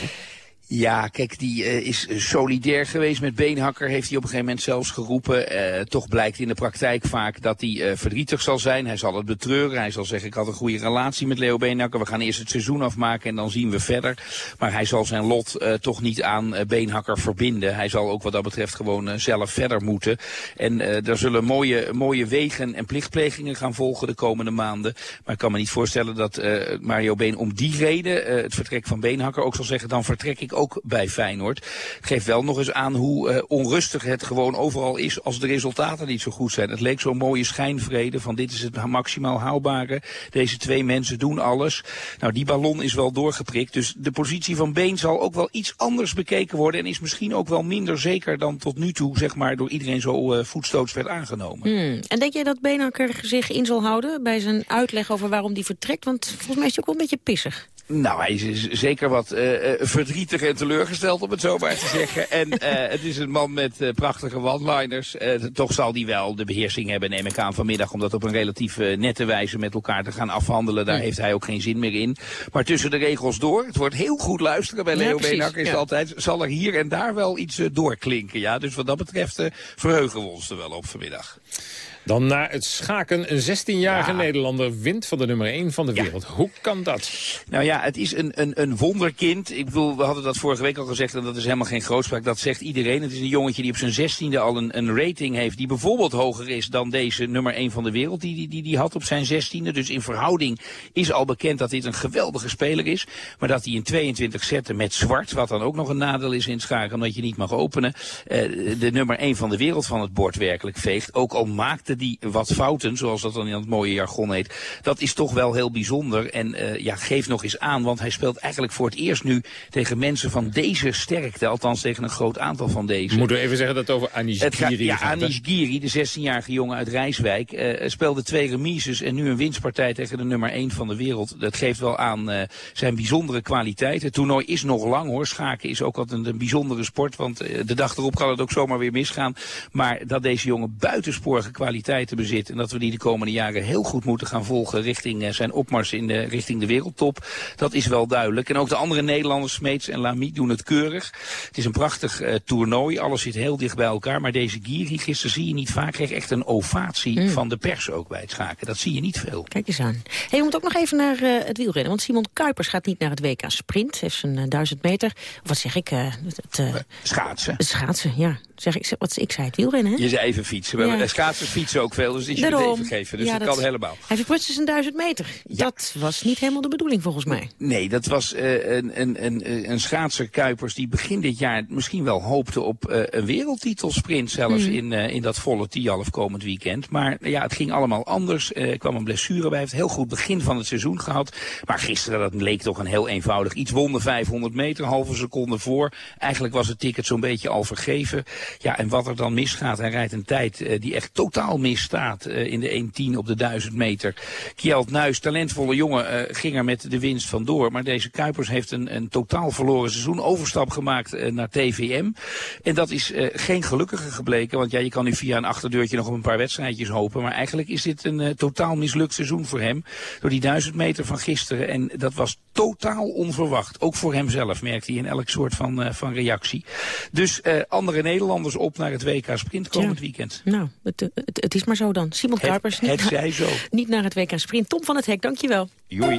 Ja, kijk, die uh, is solidair geweest met Beenhakker. Heeft hij op een gegeven moment zelfs geroepen. Uh, toch blijkt in de praktijk vaak dat hij uh, verdrietig zal zijn. Hij zal het betreuren. Hij zal zeggen, ik had een goede relatie met Leo Beenhakker. We gaan eerst het seizoen afmaken en dan zien we verder. Maar hij zal zijn lot toch niet aan Beenhakker verbinden. Hij zal ook wat dat betreft gewoon zelf verder moeten. En er zullen mooie, mooie wegen en plichtplegingen gaan volgen de komende maanden. Maar ik kan me niet voorstellen dat Mario Been om die reden het vertrek van Beenhakker ook zal zeggen, dan vertrek ik ook bij Feyenoord. Het geeft wel nog eens aan hoe uh, onrustig het gewoon overal is als de resultaten niet zo goed zijn. Het leek zo'n mooie schijnvrede van dit is het maximaal haalbare. Deze twee mensen doen alles. Nou, die ballon is wel doorgeprikt. Dus de positie van Been zal ook wel iets anders bekeken worden. En is misschien ook wel minder zeker dan tot nu toe, zeg maar, door iedereen zo uh, voetstoots werd aangenomen. Hmm. En denk jij dat Beenhakker zich in zal houden bij zijn uitleg over waarom die vertrekt? Want volgens mij is hij ook wel een beetje pissig. Nou, hij is zeker wat uh, verdrietig teleurgesteld, om het zo maar te zeggen. En uh, het is een man met uh, prachtige one-liners. toch zal hij wel de beheersing hebben, neem ik aan, vanmiddag... om dat op een relatief nette wijze met elkaar te gaan afhandelen. Daar heeft hij ook geen zin meer in. Maar tussen de regels door, het wordt heel goed luisteren bij Leo ja, Beenhakker... is ja. altijd, zal er hier en daar wel iets doorklinken. Ja? Dus wat dat betreft verheugen we ons er wel op vanmiddag. Dan naar het schaken. Een 16-jarige ja. Nederlander wint van de nummer 1 van de wereld. Ja. Hoe kan dat? Nou ja, het is een, een, een wonderkind. Ik bedoel, we hadden dat vorige week al gezegd en dat is helemaal geen grootspraak. Dat zegt iedereen. Het is een jongetje die op zijn 16e al een, een rating heeft die bijvoorbeeld hoger is dan deze nummer 1 van de wereld die die, die, die had op zijn 16e. Dus in verhouding is al bekend dat dit een geweldige speler is. Maar dat hij in 22 zetten met zwart, wat dan ook nog een nadeel is in het schaken, omdat je niet mag openen, uh, de nummer 1 van de wereld van het bord werkelijk veegt. Ook al maakte die wat fouten, zoals dat dan in het mooie jargon heet. Dat is toch wel heel bijzonder. En uh, ja, geef nog eens aan, want hij speelt eigenlijk voor het eerst nu tegen mensen van deze sterkte. Althans tegen een groot aantal van deze. Moeten we even zeggen dat het over Anish het Giri Ja, Anish Giri, de 16-jarige jongen uit Rijswijk, uh, speelde twee remises en nu een winstpartij tegen de nummer 1 van de wereld. Dat geeft wel aan uh, zijn bijzondere kwaliteit. Het toernooi is nog lang hoor. Schaken is ook altijd een, een bijzondere sport, want de dag erop kan het ook zomaar weer misgaan. Maar dat deze jongen buitensporige kwaliteit kwaliteiten bezit. En dat we die de komende jaren heel goed moeten gaan volgen richting uh, zijn opmars in de, richting de wereldtop. Dat is wel duidelijk. En ook de andere Nederlanders, Smeets en Lamy, doen het keurig. Het is een prachtig uh, toernooi. Alles zit heel dicht bij elkaar. Maar deze Giri, gisteren zie je niet vaak, kreeg echt een ovatie mm. van de pers ook bij het schaken. Dat zie je niet veel. Kijk eens aan. Hey, we moeten ook nog even naar uh, het wielrennen. Want Simon Kuipers gaat niet naar het WK Sprint. Heeft zijn duizend meter. Of wat zeg ik? het, schaatsen. Het schaatsen, ja. Zeg ik, wat, ik zei het wielrennen, hè? Je zei even fietsen. We ja. hebben schaatsers fietsen ook veel, dus die je het even geven. Dus ja, dat, dat, kan helemaal. Hij verprutst dus een duizend meter. Ja. Dat was niet helemaal de bedoeling volgens mij. Nee, dat was uh, een, een, een, een schaatser Kuipers die begin dit jaar misschien wel hoopte op uh, een wereldtitelsprint. Zelfs mm. in, uh, in dat volle Tialf komend weekend. Maar ja, het ging allemaal anders. Er kwam een blessure bij. Hij heeft een heel goed begin van het seizoen gehad. Maar gisteren, dat leek toch een heel eenvoudig iets. Won de 500 meter, halve seconde voor. Eigenlijk was het ticket zo'n beetje al vergeven. Ja, en wat er dan misgaat, hij rijdt een tijd uh, die echt totaal misstaat uh, in de 1.10 op de 1000 meter. Kjeld Nuis, talentvolle jongen, uh, ging er met de winst vandoor. Maar deze Kuipers heeft een, een totaal verloren seizoen overstap gemaakt naar TVM. En dat is geen gelukkige gebleken, want ja, je kan nu via een achterdeurtje nog op een paar wedstrijdjes hopen. Maar eigenlijk is dit een totaal mislukt seizoen voor hem. Door die 1000 meter van gisteren. En dat was totaal onverwacht. Ook voor hemzelf merkte hij in elk soort van, van reactie. Dus andere Nederlanders op naar het WK Sprint komend ja. weekend. Nou, het, het, het, is maar zo dan. Simon het, Kuipers niet, het zij zo. niet naar het WK Sprint. Tom van het Hek, dankjewel. Joei.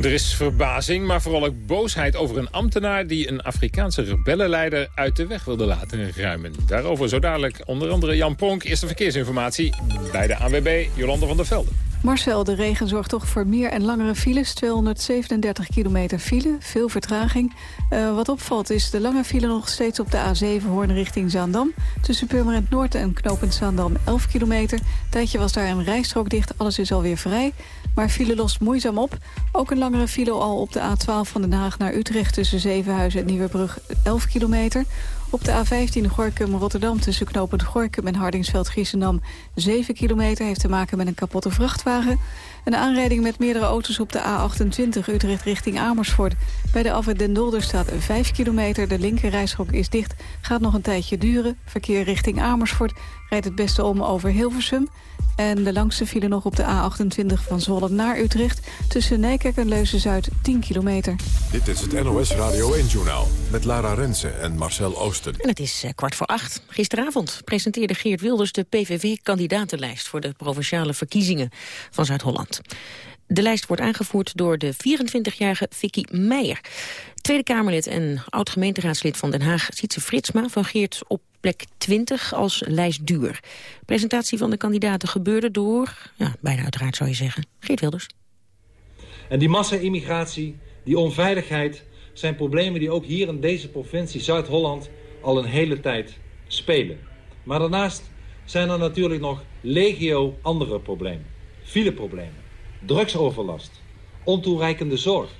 Er is verbazing, maar vooral ook boosheid over een ambtenaar... die een Afrikaanse rebellenleider uit de weg wilde laten ruimen. Daarover zo dadelijk onder andere Jan Pronk. Eerste verkeersinformatie bij de ANWB, Jolanda van der Velde. Marcel, de regen zorgt toch voor meer en langere files. 237 kilometer file, veel vertraging. Uh, wat opvalt is de lange file nog steeds op de A7 Hoorn richting Zaandam. Tussen Purmerend Noord en Knopend Zaandam 11 kilometer. Tijdje was daar een rijstrook dicht, alles is alweer vrij. Maar file lost moeizaam op. Ook een langere file al op de A12 van Den Haag naar Utrecht... tussen Zevenhuizen en Nieuwebrug 11 kilometer. Op de A15 Gorkum-Rotterdam tussen knopend Gorkum en Hardingsveld-Giessendam 7 kilometer heeft te maken met een kapotte vrachtwagen. Een aanrijding met meerdere auto's op de A28 Utrecht richting Amersfoort. Bij de afwit Den Dolder staat 5 kilometer. De linkerrijschok is dicht. Gaat nog een tijdje duren. Verkeer richting Amersfoort rijdt het beste om over Hilversum. En de langste file nog op de A28 van Zwolle naar Utrecht... tussen Nijkerk en Leuzen-Zuid 10 kilometer. Dit is het NOS Radio 1-journaal met Lara Rensen en Marcel Oosten. En het is eh, kwart voor acht. Gisteravond presenteerde Geert Wilders de PVV-kandidatenlijst... voor de provinciale verkiezingen van Zuid-Holland. De lijst wordt aangevoerd door de 24-jarige Vicky Meijer. Tweede Kamerlid en oud-gemeenteraadslid van Den Haag... Sietse Fritsma fungeert op plek 20 als lijstduur. Presentatie van de kandidaten gebeurde door, ja, bijna uiteraard zou je zeggen, Geert Wilders. En die massa-immigratie, die onveiligheid... zijn problemen die ook hier in deze provincie Zuid-Holland al een hele tijd spelen. Maar daarnaast zijn er natuurlijk nog legio andere problemen. Fileproblemen, drugsoverlast, ontoereikende zorg.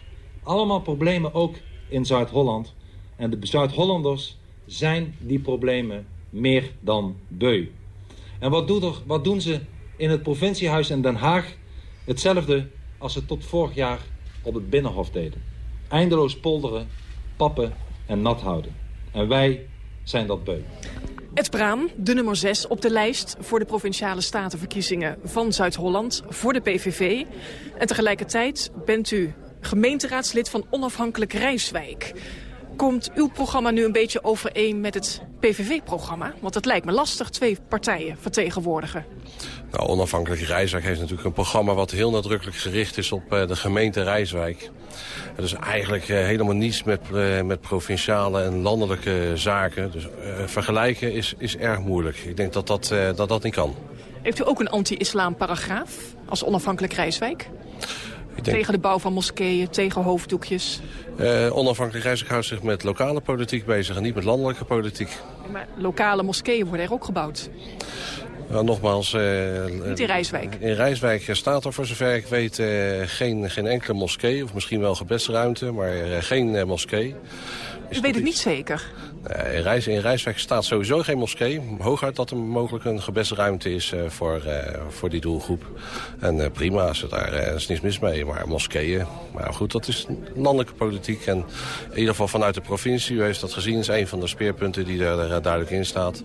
Allemaal problemen ook in Zuid-Holland. En de Zuid-Hollanders zijn die problemen meer dan beu. En wat, doet er, wat doen ze in het provinciehuis in Den Haag? Hetzelfde als ze tot vorig jaar op het Binnenhof deden. Eindeloos polderen, pappen en nat houden. En wij zijn dat beu. Het Braam, de nummer 6 op de lijst voor de Provinciale Statenverkiezingen van Zuid-Holland, voor de PVV. En tegelijkertijd bent u gemeenteraadslid van Onafhankelijk Rijswijk. Komt uw programma nu een beetje overeen met het PVV-programma? Want het lijkt me lastig twee partijen vertegenwoordigen. Nou, Onafhankelijk Rijswijk heeft natuurlijk een programma... wat heel nadrukkelijk gericht is op uh, de gemeente Rijswijk. Dus eigenlijk uh, helemaal niets met, uh, met provinciale en landelijke zaken. Dus vergelijken is, is erg moeilijk. Ik denk dat dat, dat dat niet kan. Heeft u ook een anti-islam paragraaf als Onafhankelijk Rijswijk? Denk... Tegen de bouw van moskeeën, tegen hoofddoekjes? Uh, onafhankelijk Rijswijk houdt zich met lokale politiek bezig en niet met landelijke politiek. Maar lokale moskeeën worden er ook gebouwd. Nou, nogmaals... Uh, niet in Rijswijk? In Rijswijk staat er voor zover ik weet uh, geen, geen enkele moskee. Of misschien wel gebedsruimte, maar geen moskee. U weet het niet zeker? In, Rijs, in Rijswijk staat sowieso geen moskee. Hooguit dat er mogelijk een gebedsruimte is uh, voor, uh, voor die doelgroep. En prima, is daar is niets mis mee. Maar moskeeën, maar goed, dat is landelijke politiek. En in ieder geval vanuit de provincie, u heeft dat gezien... is een van de speerpunten die er duidelijk in staat.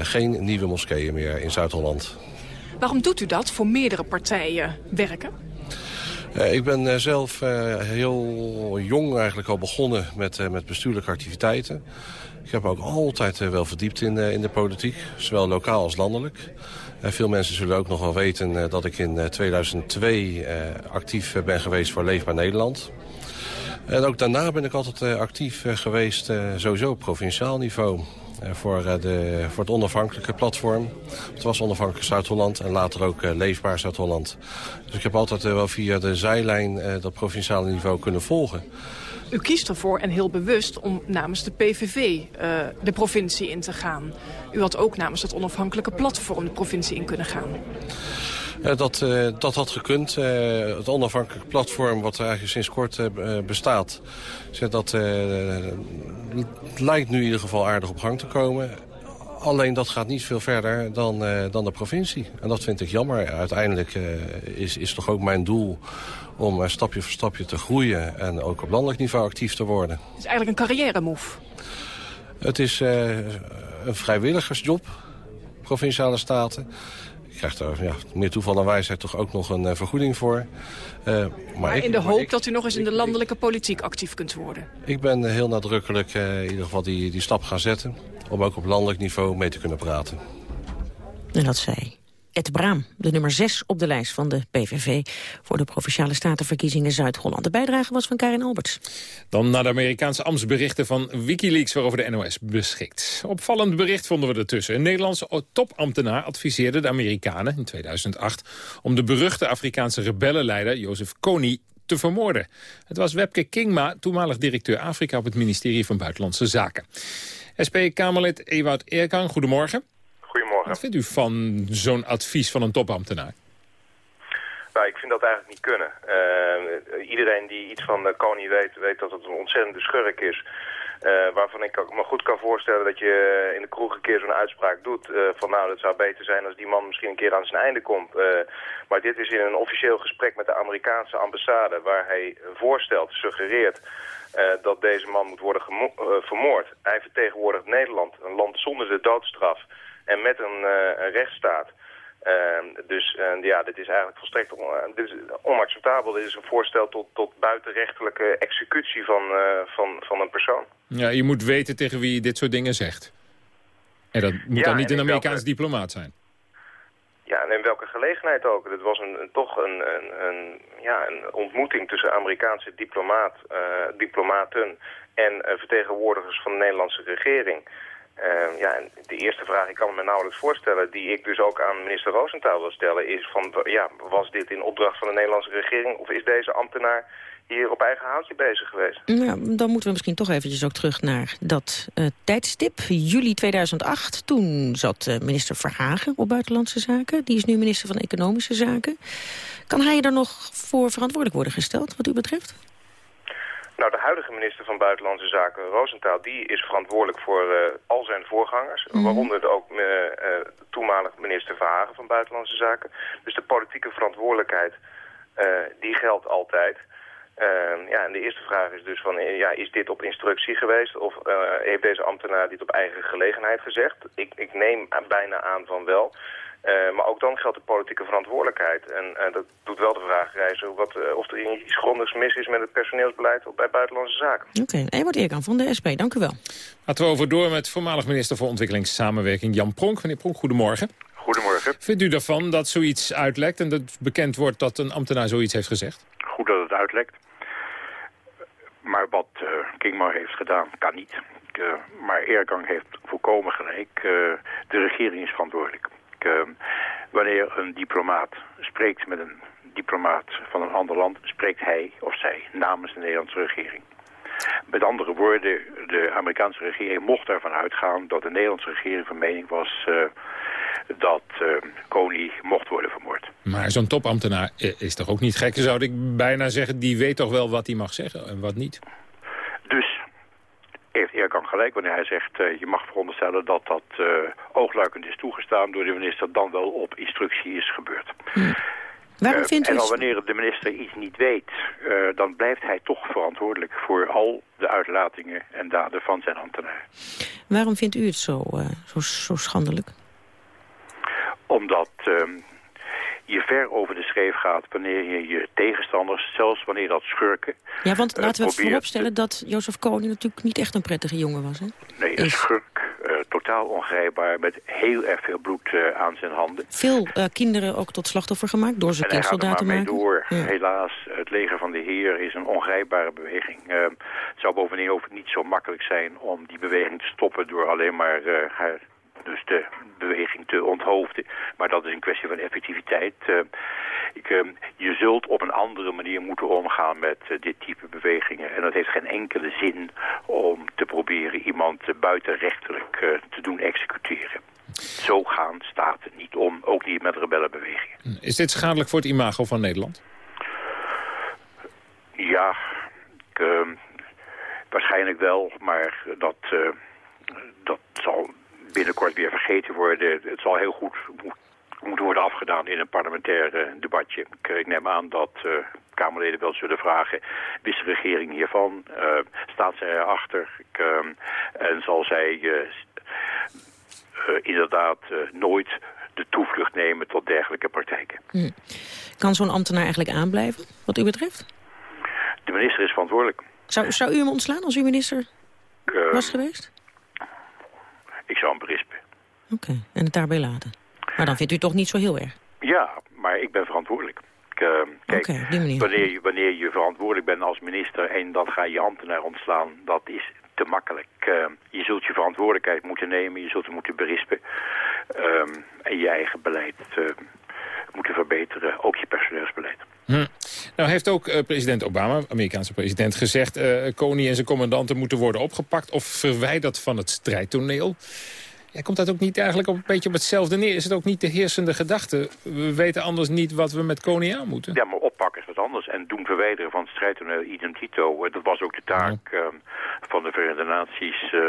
geen nieuwe moskeeën meer in Zuid-Holland. Waarom doet u dat, voor meerdere partijen werken? Uh, ik ben uh, zelf uh, heel jong eigenlijk al begonnen met, met bestuurlijke activiteiten. Ik heb me ook altijd wel verdiept in, in de politiek, zowel lokaal als landelijk. veel mensen zullen ook nog wel weten dat ik in 2002 actief ben geweest voor Leefbaar Nederland. En ook daarna ben ik altijd actief geweest, sowieso op provinciaal niveau. Voor, de, voor het onafhankelijke platform. Het was onafhankelijk Zuid-Holland en later ook Leefbaar Zuid-Holland. Dus ik heb altijd wel via de zijlijn dat provinciale niveau kunnen volgen. U kiest ervoor, en heel bewust, om namens de PVV de provincie in te gaan. U had ook namens het onafhankelijke platform de provincie in kunnen gaan. Uh, dat, uh, dat had gekund. het onafhankelijke platform, wat eigenlijk sinds kort bestaat... dat lijkt nu in ieder geval aardig op gang te komen. Alleen dat gaat niet veel verder dan, dan de provincie. En dat vind ik jammer. Uiteindelijk is, is toch ook mijn doel om stapje voor stapje te groeien... en ook op landelijk niveau actief te worden. Het is eigenlijk een carrière move. Het is een vrijwilligersjob, provinciale staten. Je krijgt er ja, meer toeval en wijsheid toch ook nog een vergoeding voor. maar, maar ik, in de hoop ik, dat u nog eens in de landelijke politiek actief kunt worden? Ik ben heel nadrukkelijk in ieder geval die, die stap gaan zetten om ook op landelijk niveau mee te kunnen praten. En dat zei Ed Braam, de nummer 6 op de lijst van de PVV... voor de Provinciale Statenverkiezingen Zuid-Holland. De bijdrage was van Karin Alberts. Dan naar de Amerikaanse ambtsberichten van Wikileaks... waarover de NOS beschikt. Opvallend bericht vonden we ertussen. Een Nederlandse topambtenaar adviseerde de Amerikanen in 2008... om de beruchte Afrikaanse rebellenleider Jozef Kony te vermoorden. Het was Webke Kingma, toenmalig directeur Afrika... op het ministerie van Buitenlandse Zaken. SP-Kamerlid Ewout Eerkang, goedemorgen. Goedemorgen. Wat vindt u van zo'n advies van een topambtenaar? Nou, ik vind dat eigenlijk niet kunnen. Uh, iedereen die iets van de koning weet, weet dat het een ontzettende schurk is. Uh, waarvan ik me goed kan voorstellen dat je in de kroeg een keer zo'n uitspraak doet. Uh, van nou, het zou beter zijn als die man misschien een keer aan zijn einde komt. maar dit is in een officieel gesprek met de Amerikaanse ambassade... waar hij voorstelt, suggereert uh, dat deze man moet worden uh, vermoord. Hij vertegenwoordigt Nederland, een land zonder de doodstraf en met een, uh, een rechtsstaat. Ehm, dus eh, ja, dit is eigenlijk volstrekt on, eh, dit is onacceptabel. Dit is een voorstel tot, tot buitenrechtelijke executie van, eh, van, van een persoon. Ja, je moet weten tegen wie je dit soort dingen zegt. En dat moet Ja, dan niet en een Amerikaans welke- diplomaat zijn. Ja, en in welke gelegenheid ook. Het was een, een- toch een, een, een, ja, een ontmoeting tussen Amerikaanse diplomaat, eh, diplomaten en eh, vertegenwoordigers van de Nederlandse regering. Eh, ja, de eerste vraag, ik kan me nauwelijks voorstellen, die ik dus ook aan minister Roosentaal wil stellen, is van, ja, was dit in opdracht van de Nederlandse regering of is deze ambtenaar hier op eigen houtje bezig geweest? Ja, dan moeten we misschien toch eventjes ook terug naar dat eh, tijdstip. Juli 2008, toen zat eh, minister Verhagen op Buitenlandse Zaken. Die is nu minister van Economische Zaken. Kan hij er nog voor verantwoordelijk worden gesteld, wat u betreft? Nou, de huidige minister van Buitenlandse Zaken, Roosentaal, die is verantwoordelijk voor eh, al zijn voorgangers. Mhm. Waaronder de ook eh, toenmalig minister Verhagen van Buitenlandse Zaken. Dus de politieke verantwoordelijkheid, die geldt altijd. Ehm, ja, en de eerste vraag is dus van, ja, is dit op instructie geweest? Of heeft deze ambtenaar dit op eigen gelegenheid gezegd? Ik, ik neem bijna aan van wel. Eh, maar ook dan geldt de politieke verantwoordelijkheid. En eh, dat doet wel de vraag reizen wat, eh, of er iets grondigs mis is met het personeelsbeleid op- bij Buitenlandse Zaken. Oké, Ewart Eerkan van de SP, dank u wel. Laten we over door met voormalig minister voor Ontwikkelingssamenwerking Jan Pronk. Meneer Pronk, goedemorgen. Goedemorgen. Vindt u ervan dat zoiets uitlekt en dat bekend wordt dat een ambtenaar zoiets heeft gezegd? Goed dat het uitlekt. Maar wat eh Kingmar heeft gedaan, kan niet. Maar Eergang heeft volkomen gelijk. Eh, de regering is verantwoordelijk. Eh, wanneer een diplomaat spreekt met een diplomaat van een ander land... spreekt hij of zij namens de Nederlandse regering. Met andere woorden, de Amerikaanse regering mocht ervan uitgaan... dat de Nederlandse regering van mening was... eh, dat uh, Kony mocht worden vermoord. Maar zo'n topambtenaar eh, is toch ook niet gek? Zou ik bijna zeggen, die weet toch wel wat hij mag zeggen en wat niet? Gelijk wanneer hij zegt... Uh, je mag veronderstellen dat dat uh, oogluikend is toegestaan... door de minister dan wel op instructie is gebeurd. Hm. Waarom uh, vindt en u... al wanneer de minister iets niet weet... dan blijft hij toch verantwoordelijk voor al de uitlatingen en daden van zijn ambtenaar. Waarom vindt u het zo, zo, zo schandelijk? Omdat ehm, je ver over de schreef gaat wanneer je je tegenstanders, zelfs wanneer dat schurken... Ja, want uh, laten we vooropstellen dat Jozef Koning natuurlijk niet echt een prettige jongen was, hè? Nee, een schurk, uh, totaal ongrijpbaar, met heel erg veel bloed uh, aan zijn handen. Veel kinderen ook tot slachtoffer gemaakt door zijn kindsoldaten te maken. door. Ja. Helaas, het leger van de Heer is een ongrijpbare beweging. het zou bovendien ook niet zo makkelijk zijn om die beweging te stoppen door alleen maar haar dus de beweging te onthoofden. Maar dat is een kwestie van effectiviteit. Uh, ik, uh, je zult op een andere manier moeten omgaan met uh, dit type bewegingen. En dat heeft geen enkele zin om te proberen iemand buitenrechtelijk te doen executeren. Zo gaan staten niet om, ook niet met rebellenbewegingen. Is dit schadelijk voor het imago van Nederland? Ja, ik, waarschijnlijk wel, maar dat, dat zal binnenkort weer vergeten worden. Het zal heel goed moeten worden afgedaan in een parlementair debatje. Ik, neem aan dat uh, Kamerleden wel zullen vragen... wist de regering hiervan? Uh, staat zij erachter? Ik, uh, en zal zij inderdaad nooit de toevlucht nemen tot dergelijke praktijken? Hm. Kan zo'n ambtenaar eigenlijk aanblijven, wat u betreft? De minister is verantwoordelijk. Zou, zou u hem ontslaan als u minister was geweest? Ik zou hem berispen. Oké, okay. en het daarbij laten. Maar dan vindt u het toch niet zo heel erg? Ja, maar ik ben verantwoordelijk. Ik, uh, kijk, okay, wanneer, je, wanneer je verantwoordelijk bent als minister en dan ga je ambtenaar ontslaan, dat is te makkelijk. Uh, je zult je verantwoordelijkheid moeten nemen, je zult hem moeten berispen um, en je eigen beleid uh, moeten verbeteren, ook je personeelsbeleid. Hm. Nou heeft ook uh, president Obama, Amerikaanse president, gezegd... Uh, Koning en zijn commandanten moeten worden opgepakt of verwijderd van het strijdtoneel. Ja, komt dat ook niet eigenlijk op een beetje op hetzelfde neer? Is het ook niet de heersende gedachte? We weten anders niet wat we met Koning aan moeten. Ja, maar oppakken is wat anders. En doen verwijderen van het strijdtoneel idem dito. Dat was ook de taak ja. uh, van de Verenigde Naties... Uh,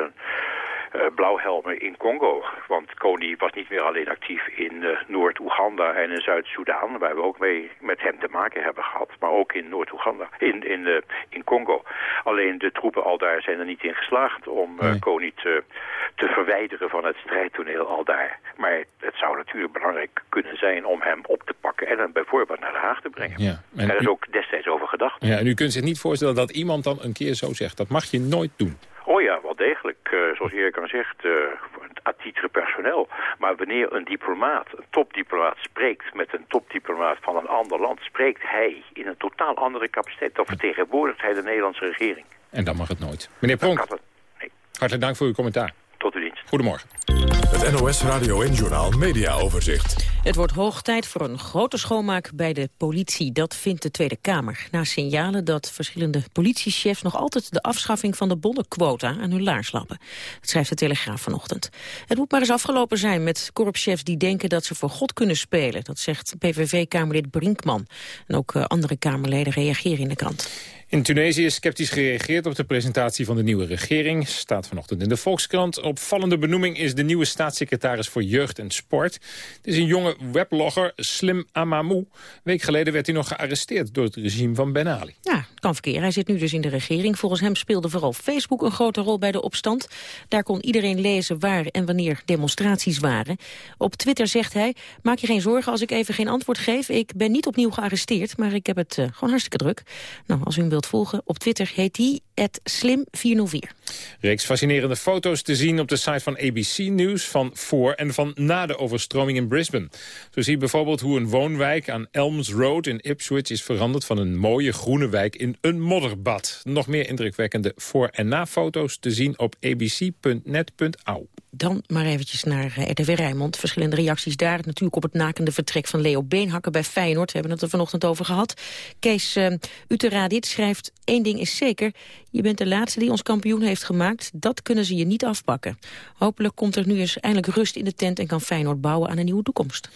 blauwhelmen in Congo. Want Kony was niet meer alleen actief in uh, Noord-Oeganda en in Zuid-Soedan, waar we ook mee met hem te maken hebben gehad, maar ook in Noord-Oeganda, in, in, uh, in Congo. Alleen de troepen al daar zijn er niet in geslaagd om nee. Kony te, te verwijderen van het strijdtoneel al daar. Maar het zou natuurlijk belangrijk kunnen zijn om hem op te pakken en hem bijvoorbeeld naar Den Haag te brengen. Ja, en Daar is ook destijds over gedacht. Ja, en u kunt zich niet voorstellen dat iemand dan een keer zo zegt. Dat mag je nooit doen. Oh ja, wel degelijk. Eh, zoals Erik al zegt, eh à titre personeel. Maar wanneer een diplomaat, een topdiplomaat spreekt met een topdiplomaat van een ander land, spreekt hij in een totaal andere capaciteit. Dan vertegenwoordigt hij de Nederlandse regering. En dan mag het nooit. Meneer Pronk, hartelijk dank voor uw commentaar. Goedemorgen. Het NOS Radio en Journaal Media Overzicht. Het wordt hoog tijd voor een grote schoonmaak bij de politie. Dat vindt de Tweede Kamer. Na signalen dat verschillende politiechefs nog altijd de afschaffing van de bonnenquota aan hun laars lappen. Dat schrijft de Telegraaf vanochtend. Het moet maar eens afgelopen zijn met korpschefs die denken dat ze voor God kunnen spelen. Dat zegt PVV-Kamerlid Brinkman. En ook eh, andere Kamerleden reageren in de krant. In Tunesië is sceptisch gereageerd op de presentatie van de nieuwe regering. Staat vanochtend in de Volkskrant. Opvallende benoeming is de nieuwe staatssecretaris voor Jeugd en Sport. Het is een jonge weblogger, Slim Amamou. Een week geleden werd hij nog gearresteerd door het regime van Ben Ali. Ja, kan verkeer. Hij zit nu dus in de regering. Volgens hem speelde vooral Facebook een grote rol bij de opstand. Daar kon iedereen lezen waar en wanneer demonstraties waren. Op Twitter zegt hij, maak je geen zorgen als ik even geen antwoord geef. Ik ben niet opnieuw gearresteerd, maar ik heb het eh, gewoon hartstikke druk. Nou, als u hem volgen, op Twitter heet hij slim404. Reeks fascinerende foto's te zien op de site van ABC News... van voor en van na de overstroming in Brisbane. Zo zie je bijvoorbeeld hoe een woonwijk aan Elms Road in Ipswich... is veranderd van een mooie groene wijk in een modderbad. Nog meer indrukwekkende voor- en na-foto's te zien op abc.net.au. Dan maar eventjes naar eh, RTV Rijnmond. Verschillende reacties daar. Natuurlijk op het nakende vertrek van Leo Beenhakker bij Feyenoord. We hebben het er vanochtend over gehad. Kees uh, Uteradit schrijft... één ding is zeker, je bent de laatste die ons kampioen heeft gemaakt. Dat kunnen ze je niet afpakken. Hopelijk komt er nu eens eindelijk rust in de tent... en kan Feyenoord bouwen aan een nieuwe toekomst.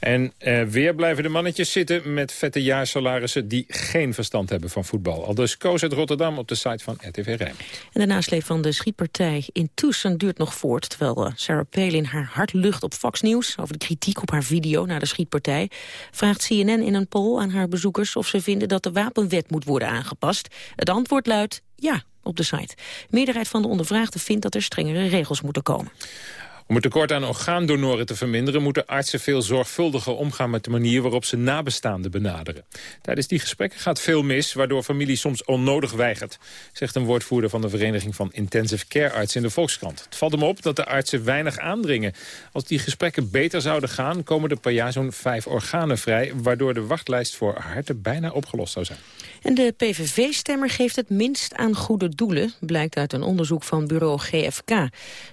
En uh, weer blijven de mannetjes zitten met vette jaarsalarissen... die geen verstand hebben van voetbal. Al dus Koos uit Rotterdam op de site van RTV Rijnmond. En de nasleep van de schietpartij in Tucson duurt nog voort... terwijl Sarah Palin haar hart lucht op Fox News... over de kritiek op haar video na de schietpartij... vraagt CNN in een poll aan haar bezoekers... of ze vinden dat de wapenwet moet worden aangepast. Het antwoord luidt ja op de site. De meerderheid van de ondervraagden vindt dat er strengere regels moeten komen. Om het tekort aan orgaandonoren te verminderen... moeten artsen veel zorgvuldiger omgaan met de manier waarop ze nabestaanden benaderen. Tijdens die gesprekken gaat veel mis, waardoor familie soms onnodig weigert... zegt een woordvoerder van de Vereniging van Intensive Care Artsen in de Volkskrant. Het valt hem op dat de artsen weinig aandringen. Als die gesprekken beter zouden gaan, komen er per jaar zo'n vijf organen vrij... waardoor de wachtlijst voor harten bijna opgelost zou zijn. En de PVV-stemmer geeft het minst aan goede doelen... blijkt uit een onderzoek van bureau GFK.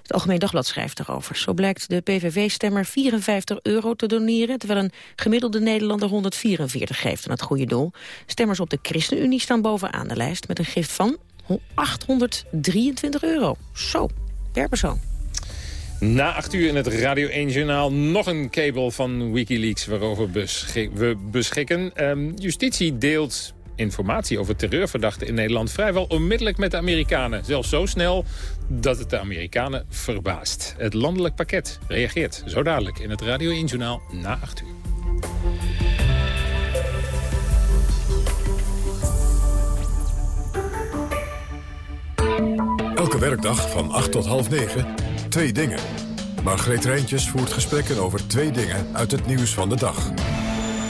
Het Algemeen Dagblad schrijft erover. Zo blijkt de PVV-stemmer 54 euro te doneren... terwijl een gemiddelde Nederlander 144 geeft aan het goede doel. Stemmers op de ChristenUnie staan bovenaan de lijst... met een gift van 823 euro. Zo, per persoon. Na acht uur in het Radio 1-journaal nog een kabel van Wikileaks waarover we beschikken. Um, justitie deelt informatie over terreurverdachten in Nederland vrijwel onmiddellijk met de Amerikanen. Zelfs zo snel dat het de Amerikanen verbaast. Het landelijk pakket reageert zo dadelijk in het Radio 1-journaal na 8 uur. Elke werkdag van 8 tot half 9, twee dingen. Margreet Rijntjes voert gesprekken over twee dingen uit het nieuws van de dag.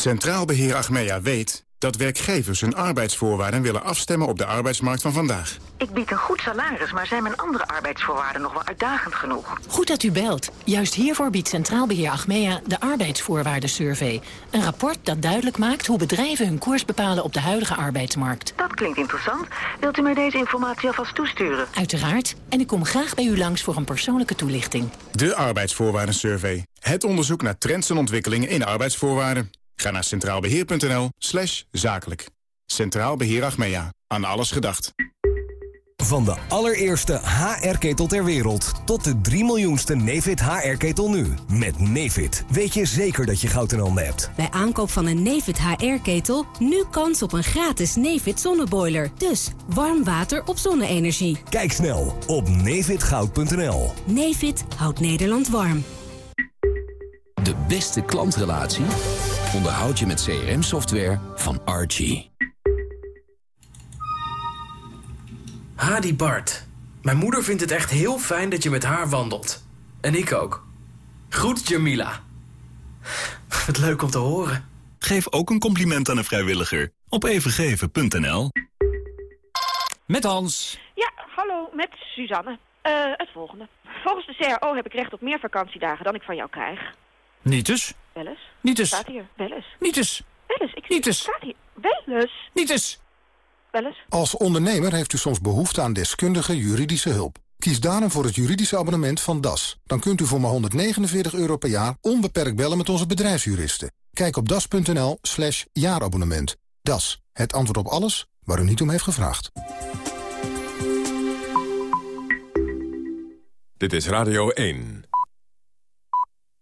Centraal Beheer Achmea weet dat werkgevers hun arbeidsvoorwaarden willen afstemmen op de arbeidsmarkt van vandaag. Ik bied een goed salaris, maar zijn mijn andere arbeidsvoorwaarden nog wel uitdagend genoeg? Goed dat u belt. Juist hiervoor biedt Centraal Beheer Achmea de arbeidsvoorwaarden-survey. Een rapport dat duidelijk maakt hoe bedrijven hun koers bepalen op de huidige arbeidsmarkt. Dat klinkt interessant. Wilt u mij deze informatie alvast toesturen? Uiteraard. En ik kom graag bij u langs voor een persoonlijke toelichting. De arbeidsvoorwaarden-survey. Het onderzoek naar trends en ontwikkelingen in arbeidsvoorwaarden. Ga naar centraalbeheer.nl slash zakelijk. Centraal Beheer Achmea. Aan alles gedacht. Van de allereerste HR-ketel ter wereld tot de 3 miljoenste Nefit HR-ketel nu. Met Nefit weet je zeker dat je goud in handen hebt. Bij aankoop van een Nefit HR-ketel nu kans op een gratis Nefit zonneboiler. Dus warm water op zonne-energie. Kijk snel op nefitgoud.nl. Nefit houdt Nederland warm. De beste klantrelatie onderhoud je met CRM-software van Archie. Hadi Bart. Mijn moeder vindt het echt heel fijn dat je met haar wandelt. En ik ook. Groet Jamila. Wat leuk om te horen. Geef ook een compliment aan een vrijwilliger op evengeven.nl. Met Hans. Ja, hallo, met Suzanne. Eh, het volgende. Volgens de CRO heb ik recht op meer vakantiedagen dan ik van jou krijg. Niet dus. Wel eens. Niet dus. Staat hier. Wel eens. Niet. Wel eens. Ik Niet dus. Staat hier. Wel eens. Niet. Wel eens. Als ondernemer heeft u soms behoefte aan deskundige juridische hulp. Kies daarom voor het juridische abonnement van DAS. Dan kunt u voor maar 149 euro per jaar onbeperkt bellen met onze bedrijfsjuristen. Kijk op das.nl slash jaarabonnement. DAS, het antwoord op alles waar u niet om heeft gevraagd. Dit is Radio 1.